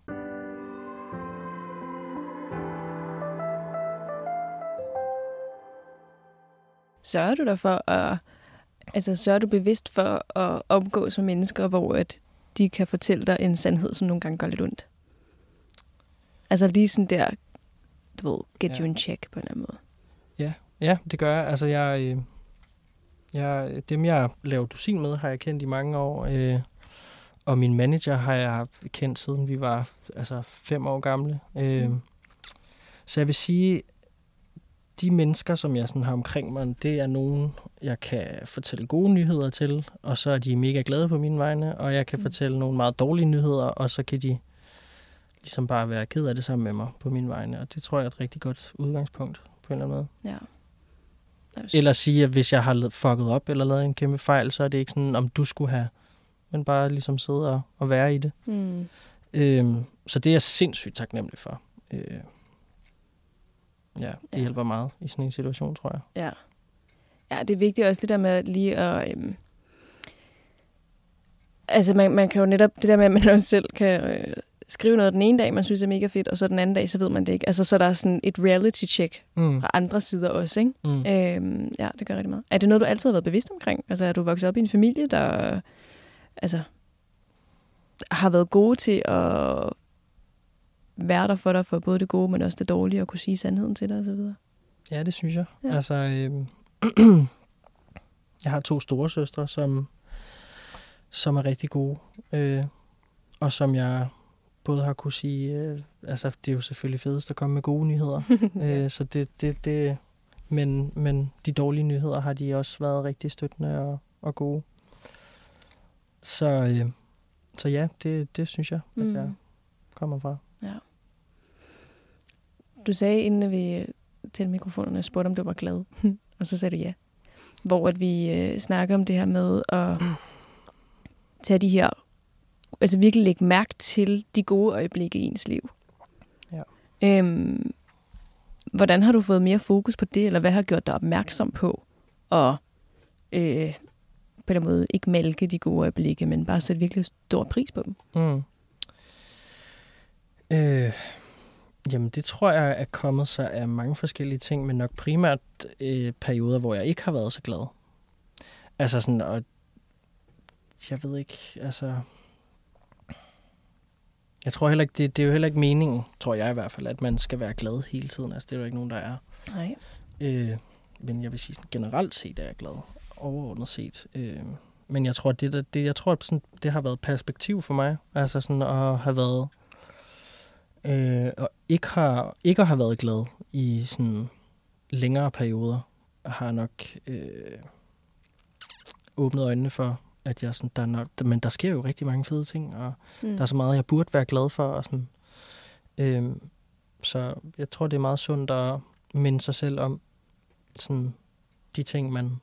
Sørger du der for at... Altså, sørger du bevidst for at omgås med mennesker, hvor at de kan fortælle dig en sandhed, som nogle gange gør lidt ondt? Altså lige sådan der, du ved, get Ja. you in check på en eller anden måde. Ja, det gør jeg. Altså, jeg, øh, jeg, dem, jeg laver dusin med, har jeg kendt i mange år. Øh, og min manager har jeg kendt siden vi var altså, fem år gamle. Øh, Mm. Så jeg vil sige, de mennesker, som jeg sådan har omkring mig, det er nogen, jeg kan fortælle gode nyheder til, og så er de mega glade på mine vegne, og jeg kan Mm. fortælle nogle meget dårlige nyheder, og så kan de ligesom bare være ked af det sammen med mig på mine vegne, og det tror jeg er et rigtig godt udgangspunkt på en eller anden måde. Ja. Eller sige, at hvis jeg har fucket op eller lavet en kæmpe fejl, så er det ikke sådan, om du skulle have, men bare ligesom sidde og, og være i det. Mm. Øhm, så det er jeg sindssygt taknemmelig for. Øh, ja, det Ja. hjælper meget i sådan en situation, tror jeg. Ja. Ja, det er vigtigt også det der med lige at... Øhm, altså, man, man kan jo netop... Det der med, at man [laughs] også selv kan øh, skrive noget den ene dag, man synes er mega fedt, og så den anden dag, så ved man det ikke. Altså, så der er sådan et reality check Mm. fra andre sider også, ikke? Mm. Øhm, ja, det gør rigtig meget. Er det noget, du altid har været bevidst omkring? Altså, er du vokset op i en familie, der altså, har været gode til at være der for dig for både det gode, men også det dårlige, og kunne sige sandheden til dig osv.? Ja, det synes jeg. Ja. Altså, øhm, [clears throat] jeg har to store søstre, som, som er rigtig gode, øh, og som jeg både har kunne sige, øh, altså det er jo selvfølgelig fedest at komme med gode nyheder, [laughs] øh, så det, det, det men, men de dårlige nyheder har de også været rigtig støttende og, og gode. Så, øh, så ja, det, det synes jeg, at Mm. jeg kommer fra. Du sagde, inden vi til mikrofonerne spurgte, om du var glad. [laughs] og så sagde du ja. Hvor at vi øh, snakker om det her med at tage de her, altså virkelig lægge mærke til de gode øjeblikke i ens liv. Ja. Øhm, hvordan har du fået mere fokus på det, eller hvad har gjort dig opmærksom på at øh, på den måde ikke mælke de gode øjeblikke, men bare sætte virkelig stor pris på dem? Mm. Øh, jamen, det tror jeg er kommet sig af mange forskellige ting, men nok primært øh, perioder, hvor jeg ikke har været så glad. Altså sådan, og jeg ved ikke, altså... Jeg tror heller ikke, det, det er jo heller ikke meningen, tror jeg i hvert fald, at man skal være glad hele tiden. Altså, det er jo ikke nogen, der er. Nej. Øh, men jeg vil sige, generelt set er jeg glad. Overordnet set. Øh, men jeg tror, det, der, det, jeg tror sådan, det har været perspektiv for mig. Altså sådan at have været... Øh, og ikke, har, ikke have været glad i sådan længere perioder. har nok øh, åbnet øjnene for, at jeg sådan, der er nok, men der sker jo rigtig mange fede ting, og Mm. der er så meget, jeg burde være glad for. Og sådan. Øhm, så jeg tror, det er meget sundt at minde sig selv om sådan, de ting, man,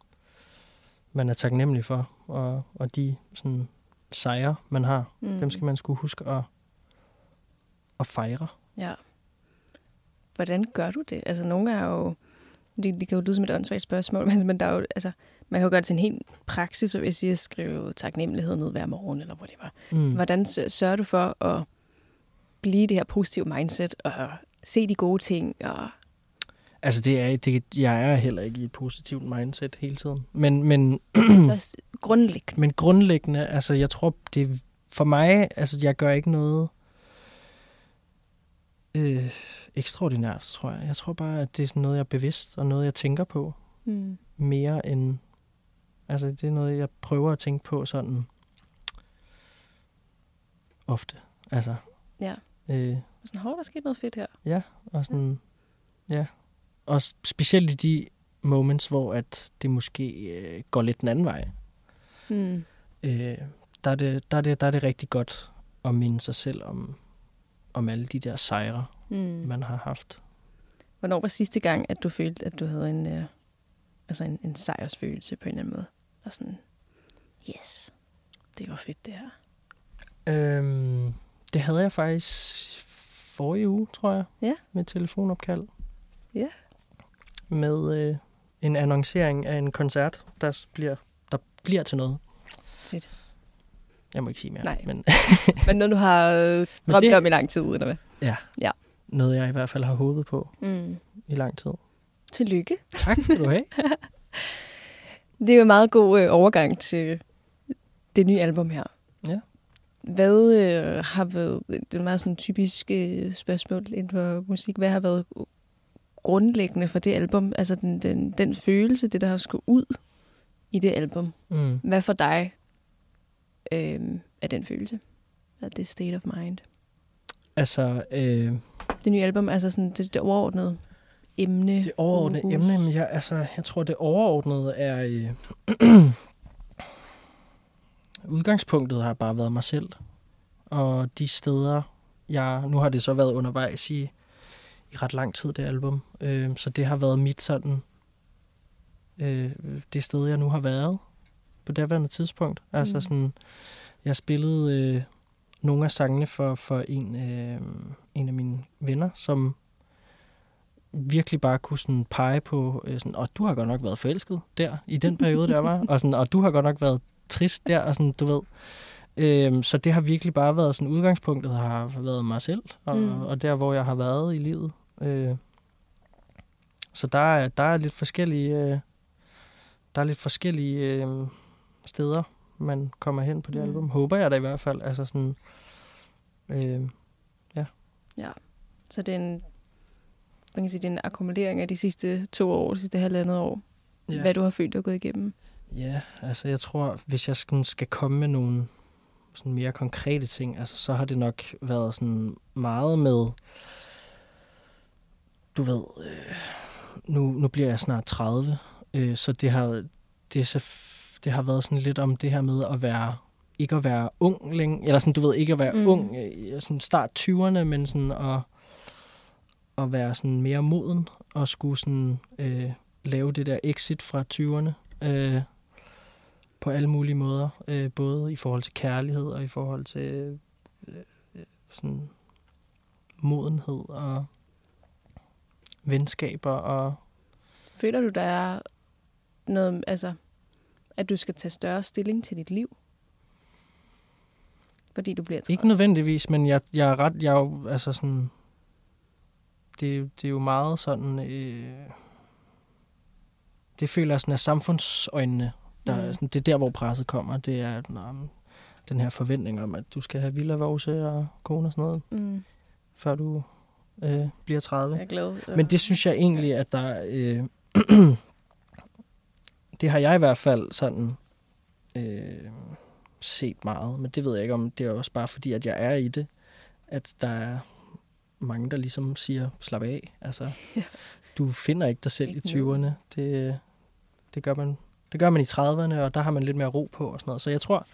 man er taknemmelig for, og, og de sådan, sejre, man har. mm. Dem skal man skulle huske at, at fejre. Ja. Hvordan gør du det? Altså, nogle er jo... Det, det kan jo lyde som et åndssvagt spørgsmål, [laughs] men, men der er jo, altså, man kan jo gøre det til en helt praksis, hvis jeg skrive taknemmelighed ned hver morgen, eller whatever. Mm. Hvordan sørger du for at blive det her positive mindset, og se de gode ting, og Altså, det er, det, jeg er heller ikke i et positivt mindset hele tiden. Men, men, [clears throat] grundlæggende? men grundlæggende, altså, jeg tror, det for mig, altså, jeg gør ikke noget øh, ekstraordinært, tror jeg. Jeg tror bare, at det er sådan noget, jeg er bevidst, og noget, jeg tænker på Mm. mere end... Altså, det er noget, jeg prøver at tænke på sådan ofte. Altså, Ja. øh, Sådan, hov, der skete noget fedt her. Og sådan, ja. Og s- specielt i de moments, hvor at det måske øh, går lidt den anden vej. Mm. Øh, der, er det, der, er det, der er det rigtig godt at minde sig selv om, om alle de der sejre, Mm. man har haft. Hvornår var sidste gang, at du følte, at du havde en, øh, altså en, en sejrsfølelse på en eller anden måde? Og sådan, yes, det var fedt det her. Øhm, det havde jeg faktisk forrige uge, tror jeg. Ja. Med telefonopkald. Ja. Med øh, en annoncering af en koncert, der bliver, der bliver til noget. Jeg må ikke sige mere. Nej. Men [laughs] Men noget, du har øh, drømt det- om i lang tid, eller hvad? noget, jeg i hvert fald har håbet på Mm. i lang tid. Tillykke. Tak skal du have. [laughs] Det er jo en meget god øh, overgang til det nye album her. Ja. Hvad øh, har været, det er et meget sådan typisk øh, spørgsmål inden for musik, hvad har været grundlæggende for det album? Altså den, den, den følelse, det der har skulle ud i det album. Mm. Hvad for dig øh, er den følelse? Er det state of mind? Altså, øh, Det nye album, altså sådan det, det overordnede emne. det overordnede fokus. emne, men jeg, altså, jeg tror, det overordnede er... Øh, [clears throat] udgangspunktet har bare været mig selv. Og de steder, jeg... Nu har det så været undervejs i, i ret lang tid, det album. Øh, så det har været mit sådan... Øh, det sted, jeg nu har været på det tidspunkt. Altså Mm. sådan... Jeg spillede øh, nogle af sangene for, for en, øh, en af mine venner, som virkelig bare kunne sådan pege på, øh, sådan, og du har godt nok været forelsket der, i den periode, der var, [laughs] og, sådan, og du har godt nok været trist der, og sådan, du ved. Øhm, så det har virkelig bare været sådan, udgangspunktet har været mig selv, og, mm. og der, hvor jeg har været i livet. Øh, så der er, der er lidt forskellige, øh, der er lidt forskellige øh, steder, man kommer hen på det Mm. album. Håber jeg da i hvert fald. Altså sådan, øh, Så det er en, man kan sige, det er en akkumulering af de sidste to år, de sidste halvandet år. Ja. Hvad du har følt, du har gået igennem. Ja, altså jeg tror, hvis jeg skal, skal komme med nogle sådan mere konkrete ting, altså så har det nok været sådan meget med, du ved, øh, nu, nu bliver jeg snart 30, øh, så det har, det, er så, det har været sådan lidt om det her med at være, ikke at være ung længe, eller sådan, du ved, ikke at være Mm. ung, øh, sådan start 20'erne, men sådan at, at være sådan mere moden, og skulle sådan øh, lave det der exit fra 20'erne, øh, på alle mulige måder. Øh, både i forhold til kærlighed og i forhold til øh, øh, sådan modenhed og venskaber og Føler du, der er noget, altså, at du skal tage større stilling til dit liv? Fordi du bliver 30. ikke nødvendigvis, men jeg, jeg er ret, jeg er jo, altså sådan, det, det er jo meget sådan, øh, det føler jeg sådan af samfundsøjnene, der, Mm. sådan, det er der, hvor presset kommer, det er at, men den her forventning om, at du skal have villa vovse og kone og sådan noget, Mm, før du øh, bliver 30. jeg er glad. Men det synes jeg egentlig, at der... Øh, det har jeg i hvert fald sådan øh, set meget, men det ved jeg ikke om, det er også bare fordi, at jeg er i det, at der er mange, der ligesom siger, slap af. Altså, Ja. du finder ikke dig selv Ikke i 20'erne. Det, Det gør man, det gør man i 30'erne, og der har man lidt mere ro på og sådan noget. Så jeg tror,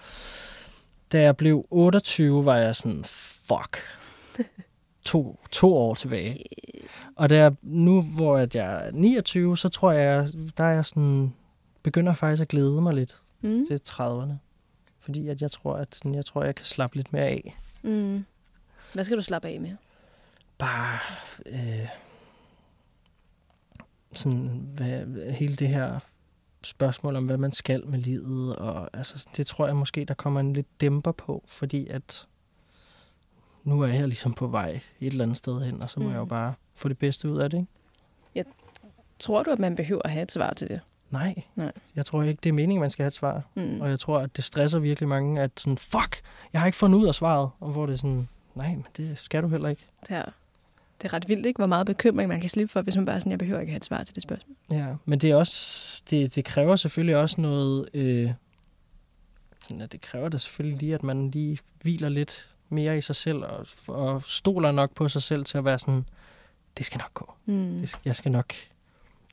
da jeg blev 28, var jeg sådan, fuck, [laughs] to, to år tilbage. Og der, nu, hvor jeg er 29, så tror jeg, der er jeg sådan, begynder faktisk at glæde mig lidt Mm. til 30'erne. Fordi at jeg tror, at sådan, jeg tror, jeg kan slappe lidt mere af. Mm. Hvad skal du slappe af med? Bare øh, sådan, hvad, hele det her spørgsmål om, hvad man skal med livet. Og, altså, det tror jeg måske, der kommer en lidt dæmper på, fordi at nu er jeg ligesom på vej et eller andet sted hen, og så må Mm. mm. jeg jo bare få det bedste ud af det. Ikke? Tror du, at man behøver at have et svar til det? Nej. Nej. Jeg tror ikke, det er meningen, man skal have et svar. Mm. Og jeg tror, at det stresser virkelig mange, at sådan, fuck, jeg har ikke fundet ud af svaret. Og hvor det er sådan, nej, men det skal du heller ikke. Det, er, det er ret vildt, ikke? Hvor meget bekymring man kan slippe for, hvis man bare sådan, jeg behøver ikke have et svar til det spørgsmål. Ja, men det er også, det, det kræver selvfølgelig også noget, øh, sådan at det kræver det selvfølgelig lige, at man lige hviler lidt mere i sig selv, og, og stoler nok på sig selv til at være sådan, det skal nok gå. Mm. Det, jeg skal nok,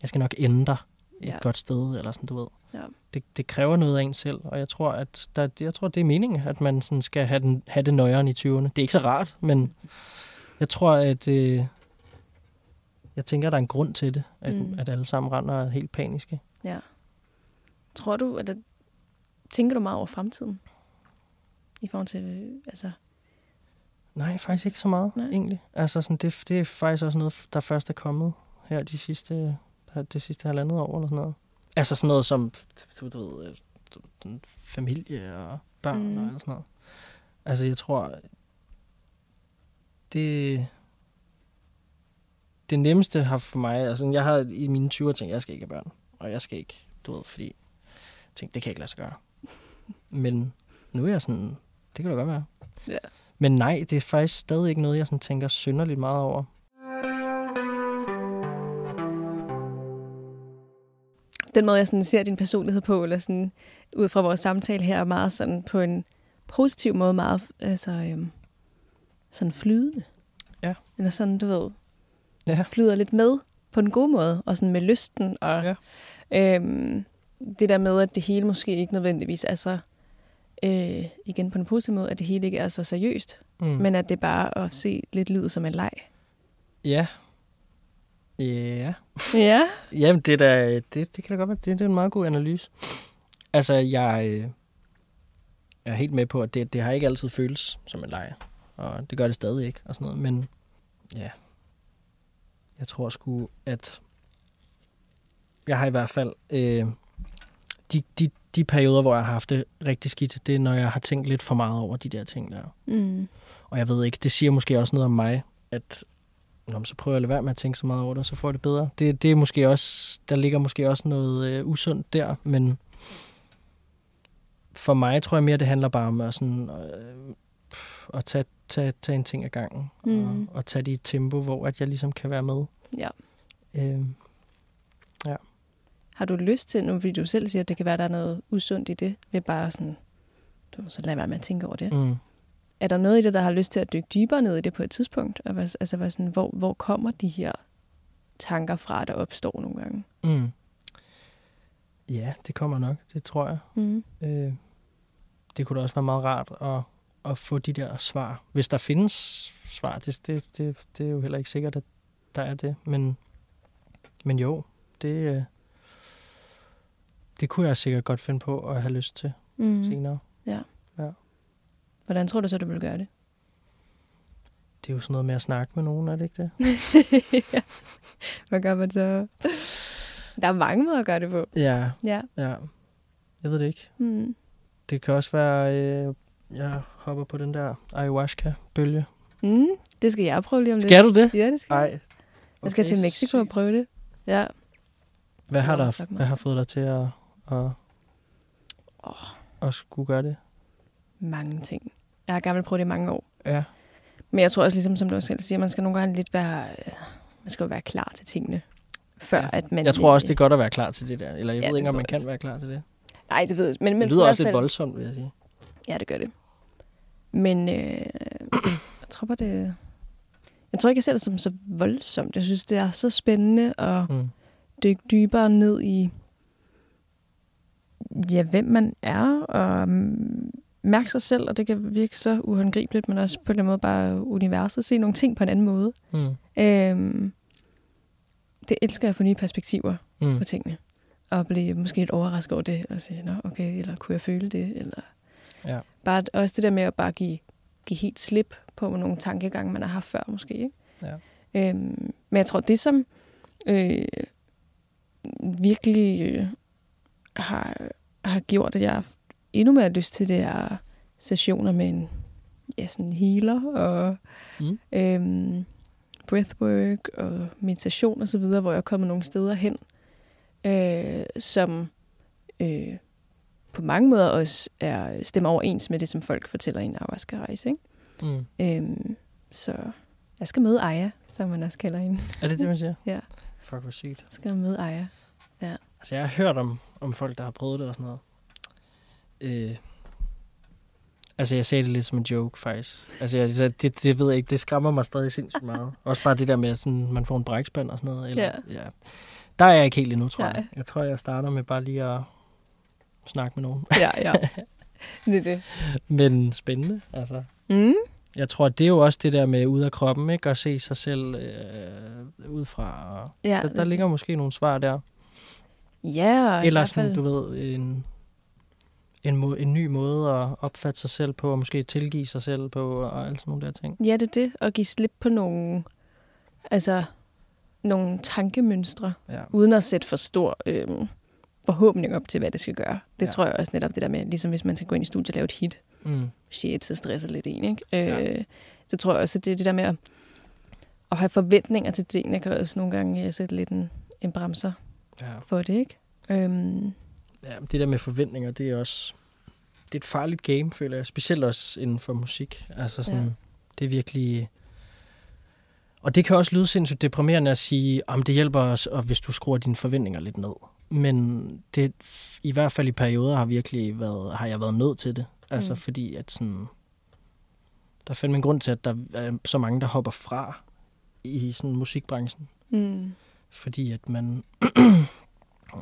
jeg skal nok der et Ja. godt sted, eller sådan, du ved. Ja. Det, det kræver noget af en selv, og jeg tror, at der, jeg tror, det er meningen, at man sådan skal have, den, have det nøjeren i 20'erne. Det er ikke så rart, men jeg tror, at øh, jeg tænker, at der er en grund til det, at, Mm. at alle sammen render er helt paniske. Ja. Tror du, at det, tænker du meget over fremtiden? I forhold til, øh, altså, Nej, faktisk ikke så meget. Nej. egentlig. Altså, sådan, det, det er faktisk også noget, der først er kommet her de sidste, det sidste halvandet år, eller sådan noget. Altså sådan noget som, du, du ved, øh, familie og børn Mm. og sådan noget. Altså, jeg tror, det, det nemmeste har for mig, altså jeg har i mine 20'er tænkt, jeg skal ikke have børn, og jeg skal ikke, du ved, fordi jeg tænkte, det kan jeg ikke lade sig gøre. Men nu er jeg sådan, det kan da godt være. Ja. Men nej, det er faktisk stadig ikke noget, jeg sådan tænker synderligt meget over. Den måde, jeg sådan ser din personlighed på, eller sådan, ud fra vores samtale her, er meget sådan på en positiv måde, meget altså, øhm, sådan flydende. Ja. Eller sådan, du ved, Ja. flyder lidt med på en god måde, og sådan med lysten, og Ja. øhm, det der med, at det hele måske ikke nødvendigvis er så, øh, igen på en positiv måde, at det hele ikke er så seriøst, Mm. mm. men at det er bare at se lidt livet som en leg. Ja. Ja. Ja. Jamen, det, er da, det, det kan da godt være, det, det er en meget god analyse. Altså, jeg, øh, er helt med på, at det, det har ikke altid føles som en leg. Og det gør det stadig ikke, og sådan noget. Men ja, jeg tror sgu, at jeg har i hvert fald øh, de, de, de perioder, hvor jeg har haft det rigtig skidt, det er, når jeg har tænkt lidt for meget over de der ting der. Mm. Og jeg ved ikke, det siger måske også noget om mig, at Nå, så prøver jeg at lade være med at tænke så meget over det, så får jeg det bedre. Det, det er måske også, der ligger måske også noget øh, usundt der, men for mig tror jeg mere, det handler bare om at, sådan, øh, at tage, tage, tage en ting ad gangen, Mm. og, og tage det i et tempo, hvor at jeg ligesom kan være med. Ja. Øh, Har du lyst til, nu fordi du selv siger, at det kan være, at der er noget usundt i det, ved bare sådan, du, så lad være med at tænke over det. Mm. Er der noget i det, der har lyst til at dykke dybere ned i det på et tidspunkt? Og hvad, altså, hvad sådan, hvor, hvor kommer de her tanker fra, der opstår nogle gange? Mm. Ja, det kommer nok, det tror jeg. Mm. Øh, det kunne da også være meget rart at, at få de der svar. Hvis der findes svar, det, det, det, det er jo heller ikke sikkert, at der er det. Men, men jo, det, øh, det kunne jeg sikkert godt finde på at have lyst til Mm. senere. Hvordan tror du så, du vil gøre det? Det er jo sådan noget med at snakke med nogen, er det ikke det? [laughs] ja. Hvad gør man så? Der er mange måder at gøre det på. Ja, Ja. ja. Jeg ved det ikke. Mm. Det kan også være, øh, jeg hopper på den der ayahuasca-bølge. Mm. Det skal jeg prøve lige om lidt. Skal du det? Ja, det skal. Ej. Jeg skal til Mexico og prøve det. Ja. Hvad har, der, hvad har fået dig til at, at, at skulle gøre det? Mange ting. Jeg har gerne vil prøve det i mange år. Ja. Men jeg tror også, ligesom som du også selv siger, man skal nogle gange lidt være, altså, man skal jo være klar til tingene, før Ja. at man... Jeg tror også, det er godt at være klar til det der. Eller jeg Ja, ved ikke, om man jeg kan også. være klar til det. Nej, det ved jeg. Men, men Det lyder også lidt fald- voldsomt, vil jeg sige. Ja, det gør det. Men øh, jeg tror bare, det... Jeg tror ikke, jeg ser det som så voldsomt. Jeg synes, det er så spændende at Mm. dykke dybere ned i ja, hvem man er, og mm, mærke sig selv, og det kan virke så uhåndgribeligt, men også på en måde bare universet, se nogle ting på en anden måde. Mm. Øhm, det elsker at få nye perspektiver Mm. på tingene. Og blive måske lidt overrasket over det, og sige, nå, okay, eller kunne jeg føle det, eller Ja. bare også det der med at bare give, give helt slip på nogle tankegange, man har haft før måske, ikke? Ja. Øhm, men jeg tror, det som øh, virkelig øh, har, har gjort, at jeg endnu mere lyst til, det er sessioner med en ja, sådan healer og Mm. øhm, breathwork og meditation og så videre, hvor jeg er kommet nogle steder hen, øh, som øh, på mange måder også er stemmer overens med det, som folk fortæller i en ayahuasca-rejse. Ikke? Mm. Øhm, så jeg skal møde Aya, som man også kalder hende. Er det det, man siger? [laughs] Ja. Fuck, hvor sygt. Jeg skal møde Aya. Altså, jeg har hørt om, om folk, der har prøvet det og sådan noget. Øh, altså, jeg sagde det lidt som en joke, faktisk. Altså, jeg, så det, det ved jeg ikke. Det skræmmer mig stadig sindssygt meget. [laughs] Også bare det der med, at sådan, man får en brækspand og sådan noget. Eller, Ja. ja. Der er jeg ikke helt endnu, tror Nej. jeg. Jeg tror, jeg starter med bare lige at snakke med nogen. Ja, ja. [laughs] det er det. Men spændende, altså. Mm? Jeg tror, det er jo også det der med ud af kroppen, ikke? At se sig selv øh, udefra. Og Ja, der, der ligger måske nogle svar der. Ja, i Eller hvert sådan, fald, du ved, en, en, må, en ny måde at opfatte sig selv på, og måske tilgive sig selv på, og alle sådan nogle der ting. Ja, det er det. At give slip på nogle, altså, nogle tankemønstre, Ja. uden at sætte for stor øhm, forhåbning op til, hvad det skal gøre. Det Ja. tror jeg også netop det der med, ligesom hvis man skal gå ind i studiet og lave et hit. Mm. Shit, så stresser lidt en, ikke? Øh, Ja. Så tror jeg også, at det er det der med at, at have forventninger til tingene, kan også nogle gange øh, sætte lidt en, en bremser Ja. for det, ikke? Øhm, ja. Det der med forventninger, det er også... Det er et farligt game, føler jeg. Specielt også inden for musik. Altså sådan, Ja. det er virkelig... Og det kan også lyde sindssygt deprimerende at sige, om det hjælper os, og hvis du skruer dine forventninger lidt ned. Men det, i hvert fald i perioder har virkelig været, har jeg været nødt til det. Altså Mm. mm. fordi at sådan, der er fandme en grund til, at der er så mange, der hopper fra i sådan musikbranchen. mm, Fordi at man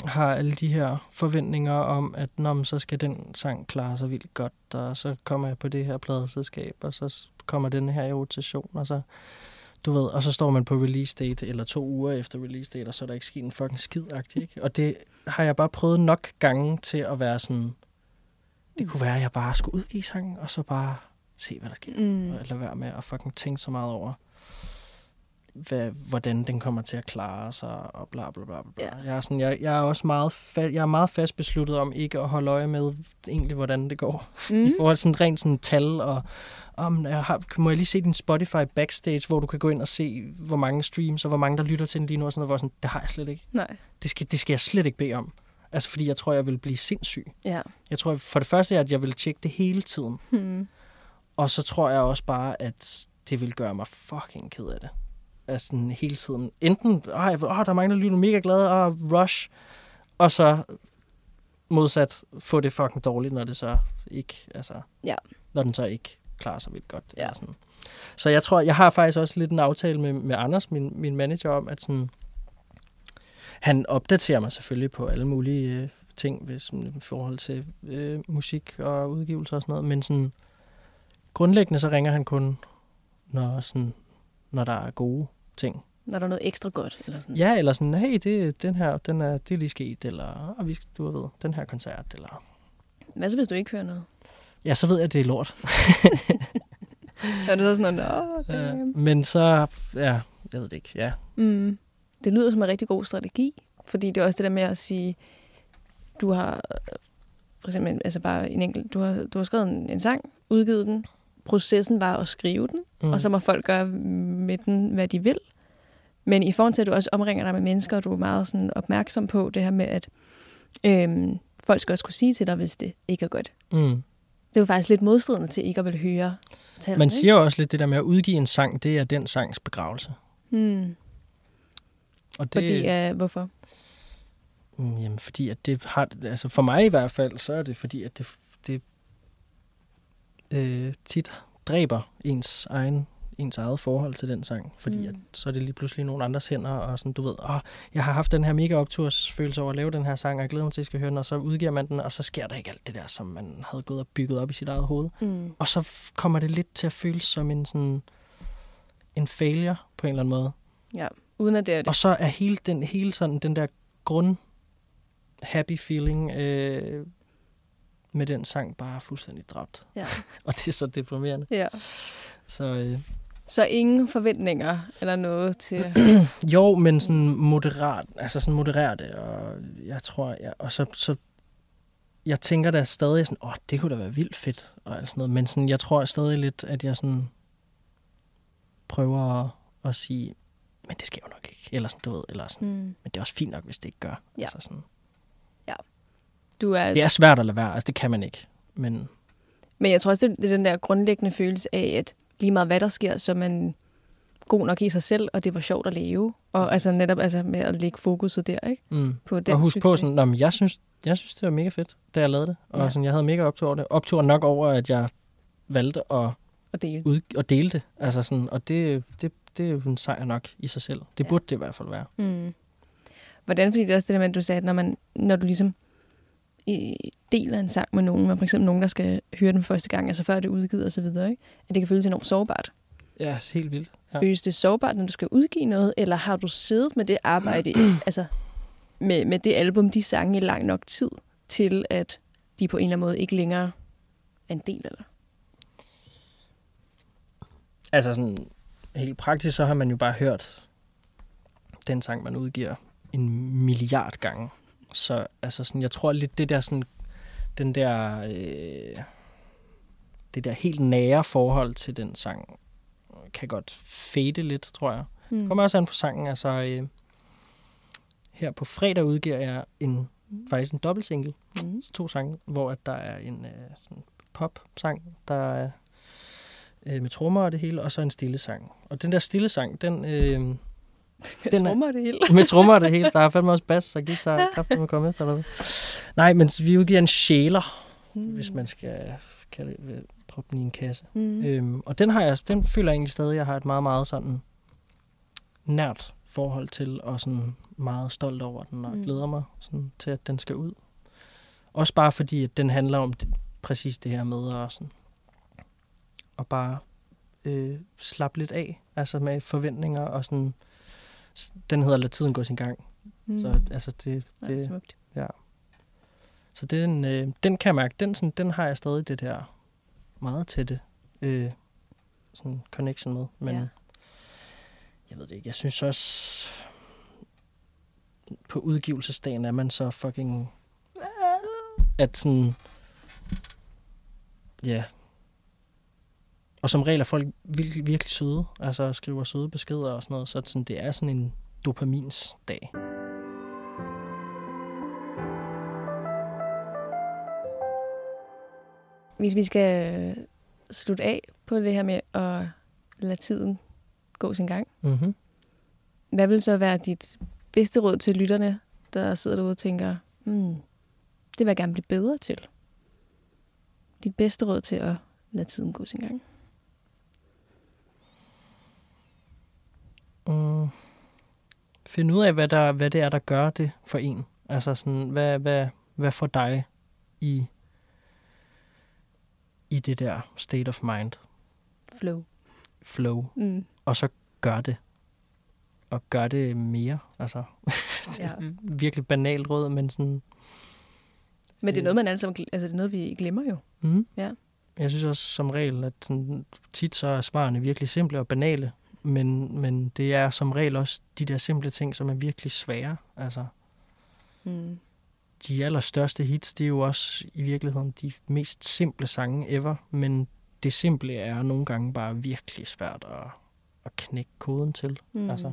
har alle de her forventninger om, at Nå, men så skal den sang klare sig vildt godt, og så kommer jeg på det her pladeselskab, og så kommer den her i rotation, og så, du ved, og så står man på release date, eller to uger efter release date, og så er der ikke sket en fucking skid ikke? Og det har jeg bare prøvet nok gange til at være sådan, det kunne være, at jeg bare skulle udgive sangen, og så bare se, hvad der sker. mm, Og lade være med at fucking tænke så meget over, hvad, hvordan den kommer til at klare sig, og bla bla bla. bla. Ja. Jeg, er sådan, jeg, jeg er også meget, fa- jeg er meget fast besluttet om ikke at holde øje med egentlig, hvordan det går. [laughs] Mm. I forhold til sådan rent sådan tal, og om jeg har, må jeg lige se din Spotify backstage, hvor du kan gå ind og se, hvor mange streams, og hvor mange, der lytter til den lige nu, og sådan noget, hvor sådan, det har jeg slet ikke. nej, Det skal, det skal jeg slet ikke bede om. Altså, fordi jeg tror, jeg vil blive sindssyg. ja. Jeg tror for det første, at jeg vil tjekke det hele tiden. Hmm. Og så tror jeg også bare, at det vil gøre mig fucking ked af det. Altså sådan hele tiden. Enten, ej, åh, der er mange, der lytter mega glade, og rush. Og så modsat, få det fucking dårligt, når det så ikke, altså, Ja. når den så ikke klarer sig vildt godt. Ja. Sådan. Så jeg tror, jeg har faktisk også lidt en aftale med, med Anders, min, min manager, om, at sådan, han opdaterer mig selvfølgelig på alle mulige øh, ting, hvis, i forhold til øh, musik og udgivelser og sådan noget, men sådan, grundlæggende så ringer han kun, når, sådan, når der er gode ting. Når der er noget ekstra godt. Eller sådan. Ja, eller sådan, hey, det, den her, den er, det er lige sket, eller oh, vi, skal- du ved, den her koncert, eller... Hvad så, hvis du ikke hører noget? Ja, så ved jeg, at det er lort. [laughs] Er det så sådan noget, damn. men så, ja, jeg ved det ikke, ja. Mm. Det lyder som en rigtig god strategi, fordi det er også det der med at sige, du har øh, for eksempel, altså bare en enkelt, du har, du har skrevet en, en sang, udgivet den, processen var at skrive den, Mm. og så må folk gøre med den, hvad de vil. Men i forhold til, at du også omringer dig med mennesker, og du er meget sådan opmærksom på det her med, at øhm, folk skal også kunne sige til dig, hvis det ikke er godt. Mm. Det er jo faktisk lidt modstridende til ikke at vil høre tallene, Man siger jo også lidt det der med at udgive en sang, det er den sangs begravelse. Hmm. Og det, Fordi, uh, hvorfor? Mm, Jamen, fordi at det har, altså for mig i hvert fald, så er det fordi, at det, det øh, tit dræber ens egen ens eget forhold til den sang, fordi Mm. at, så er det lige pludselig nogle andres hænder, og sådan, du ved, åh, jeg har haft den her mega optursfølelse over at lave den her sang, og jeg glæder mig til, at jeg skal høre den, og så udgiver man den, og så sker der ikke alt det der, som man havde gået og bygget op i sit eget hoved. Mm. Og så kommer det lidt til at føles som en sådan en failure på en eller anden måde. Ja, uden at det er det. Og så er hele den, hele sådan, den der grund happy feeling øh, med den sang bare fuldstændig dræbt. Ja. [laughs] Og det er så deprimerende. Ja. Så øh, Så ingen forventninger eller noget til... [clears throat] jo, men sådan moderat, altså sådan moderat det, og jeg tror, ja, og så, så jeg tænker da stadig sådan, åh, det kunne da være vildt fedt, og alt sådan noget, men sådan, jeg tror stadig lidt, at jeg sådan prøver at, at sige, men det sker jo nok ikke, eller sådan, du ved, eller sådan, Mm. men det er også fint nok, hvis det ikke gør. Ja. Altså sådan, Du er, det er svært at lade være, altså det kan man ikke, men Men jeg tror også, det er den der grundlæggende følelse af, at lige meget hvad der sker, så er man god nok i sig selv, og det var sjovt at leve. Og altså netop altså med at lægge fokuset der, ikke? mm. På den og husk på, succes. sådan, Nå, men jeg, synes, jeg synes, det var mega fedt, da jeg lavede det, og Ja. sådan, jeg havde mega optur over det. Optur nok over, at jeg valgte at Og dele. ud og dele det. Altså sådan, og det, det, det er jo en sejr nok i sig selv. Det Ja. burde det i hvert fald være. Mm. Hvordan, fordi det er også det der med, at du sagde, at når, man, når du ligesom øh, deler en sang med nogen, og for eksempel nogen, der skal høre den første gang, altså før det er udgivet og så videre, ikke? at det kan føles enormt sårbart. Ja, helt vildt. Ja. Føles det sårbart, når du skal udgive noget, eller har du siddet med det arbejde, [clears throat] altså med, med det album, de sange i lang nok tid, til at de på en eller anden måde ikke længere er en del af dig? Altså sådan, helt praktisk, så har man jo bare hørt den sang, man udgiver en milliard gange. Så altså sådan, jeg tror lidt, det der sådan, den der, øh, det der helt nære forhold til den sang, kan godt fade lidt, tror jeg. Mm. Kommer også an på sangen. Altså, øh, her på fredag udgiver jeg en, faktisk en dobbeltsingle. Mm. To sange, hvor at der er en øh, sådan pop-sang, der er øh, med trommer og det hele, og så en stille sang. Og den der stille sang, den... Øh, Jeg Den er- trommer det hele. med trommer og det hele, [laughs] der er fandme også bass og guitar, kraften med komme efter noget. Nej, men vi udgiver en sjæler, mm. hvis man skal kalde øh, proppe den i en kasse. Mm. Øhm, og den har jeg, den føler jeg egentlig stadig, jeg har et meget, meget sådan nært forhold til, og sådan meget stolt over den, og Mm. glæder mig sådan, til, at den skal ud. Også bare fordi, at den handler om det, præcis det her med at, sådan, at bare øh, slappe lidt af, altså med forventninger, og sådan, den hedder Lad tiden gå sin gang. Mm. Så altså det, det, smukt. så den, øh, den kan jeg mærke, den, sådan, den har jeg stadig det der meget tætte øh, sådan connection med. Men Ja. ja. jeg ved det ikke, jeg synes også, på udgivelsesdagen er man så fucking, at sådan, ja. Og som regel er folk virkelig, virkelig søde, altså skriver søde beskeder og sådan noget, så sådan, det er sådan en dopamins dag. Hvis vi skal øh, slutte af på det her med at lade tiden gå sin gang, Mm-hmm. hvad vil så være dit bedste råd til lytterne, der sidder derude og tænker, hmm, det vil jeg gerne blive bedre til? Dit bedste råd til at lade tiden gå sin gang? Mm. Finde ud af, hvad, der, hvad det er, der gør det for en. Altså sådan, hvad, hvad, hvad får dig i, i det der state of mind, Flow. flow, Mm. og så gør det. Og gør det mere. Altså, [laughs] Ja. virkelig banalt råd, men sådan... Men det er noget, man alle sammen, altså det er noget, vi glemmer jo. Mm. Ja. Jeg synes også som regel, at sådan, tit så er svarene virkelig simple og banale, men, men det er som regel også de der simple ting, som er virkelig svære. Altså, Mm. de allerstørste hits, det er jo også i virkeligheden de mest simple sange ever, men det simple er nogle gange bare virkelig svært at, at knække koden til. Mm. Altså.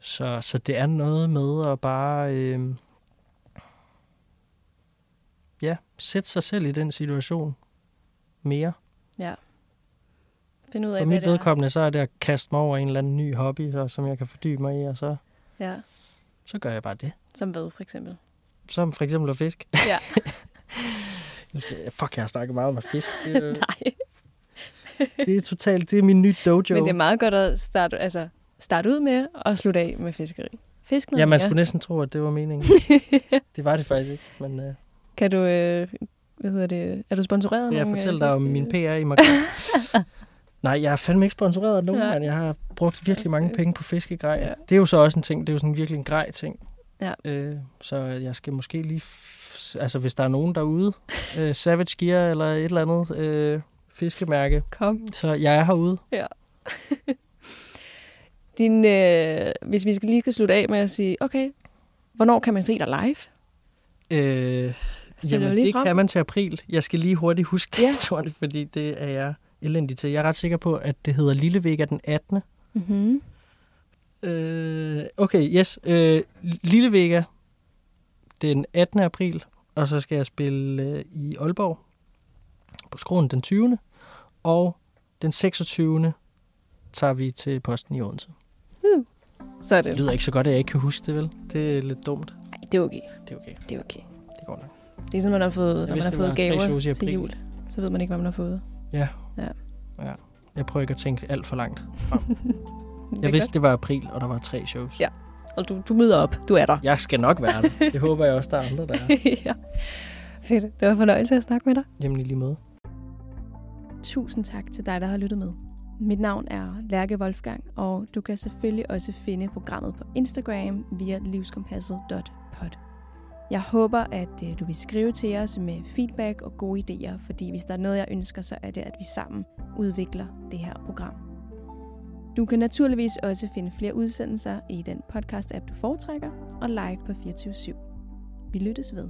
Så, så det er noget med at bare øh, ja, sætte sig selv i den situation mere. Ja. Find ud af, For hvad mit er. vedkommende, så er det at kaste mig over en eller anden ny hobby, så, som jeg kan fordybe mig i, og så, Ja. så gør jeg bare det. Som hvad, for eksempel? Som for eksempel at fisk. Ja. [laughs] Nu skal, fuck, jeg har snakket meget om fisk. Det, er- Nej. Det er totalt, det er min nye dojo. Men det er meget godt at starte, altså, starte ud med og slutte af med fiskeri. Fisk noget Ja, man mere. skulle næsten tro, at det var meningen. [laughs] det var det faktisk ikke, men øh, Kan du, øh, hvad hedder det, er du sponsoreret? af jeg øh, fortæller dig om min [laughs] PR i Macron. Nej, jeg er fandme ikke sponsoreret af nogen, Nej. mand. Jeg har brugt virkelig mange penge på fiskegrej. Ja. Ja. Det er jo så også en ting, det er jo sådan virkelig en grej ting. Ja. Øh, så jeg skal måske lige, altså hvis der er nogen derude, øh, Savage Gear eller et eller andet øh, fiskemærke, Kom. så jeg er herude. [laughs] Din, øh, hvis vi skal lige skal slutte af med at sige, okay, hvornår kan man se dig live? Øh, jamen, det frem? kan man til april. Jeg skal lige hurtigt huske Ja. datoerne, fordi det er jeg elendig til. Jeg er ret sikker på, at det hedder Lille Vega den 18. Mm-hmm. Øh, okay, yes. Øh, Lille Vega den 18. april, og så skal jeg spille øh, i Aalborg på skroen den 20. Og den 26. tager vi til posten i Odense. Så er Det det. lyder ikke så godt, at jeg ikke kan huske det, vel? Det er lidt dumt. Nej, det er okay. Det er okay. Det er okay. Det går nok. Det er sådan, man har fået, når man har fået gaver til april. jul. Så ved man ikke, hvad man har fået. Ja. Ja. ja. Jeg prøver ikke at tænke alt for langt. [laughs] Det Jeg vidste, det var april, og der var tre shows. Ja. Og du, du møder op. Du er der. Jeg skal nok være der. [laughs] Det håber jeg også, der er andre, der er. [laughs] ja. Fedt. Det var en fornøjelse at snakke med dig. Jamen i lige måde. Tusind tak til dig, der har lyttet med. Mit navn er Lærke Wolfgang, og du kan selvfølgelig også finde programmet på Instagram via livskompasset.pod. Jeg håber, at øh, du vil skrive til os med feedback og gode idéer, fordi hvis der er noget, jeg ønsker, så er det, at vi sammen udvikler det her program. Du kan naturligvis også finde flere udsendelser i den podcast-app, du foretrækker, og live på 24 /7. Vi lyttes ved.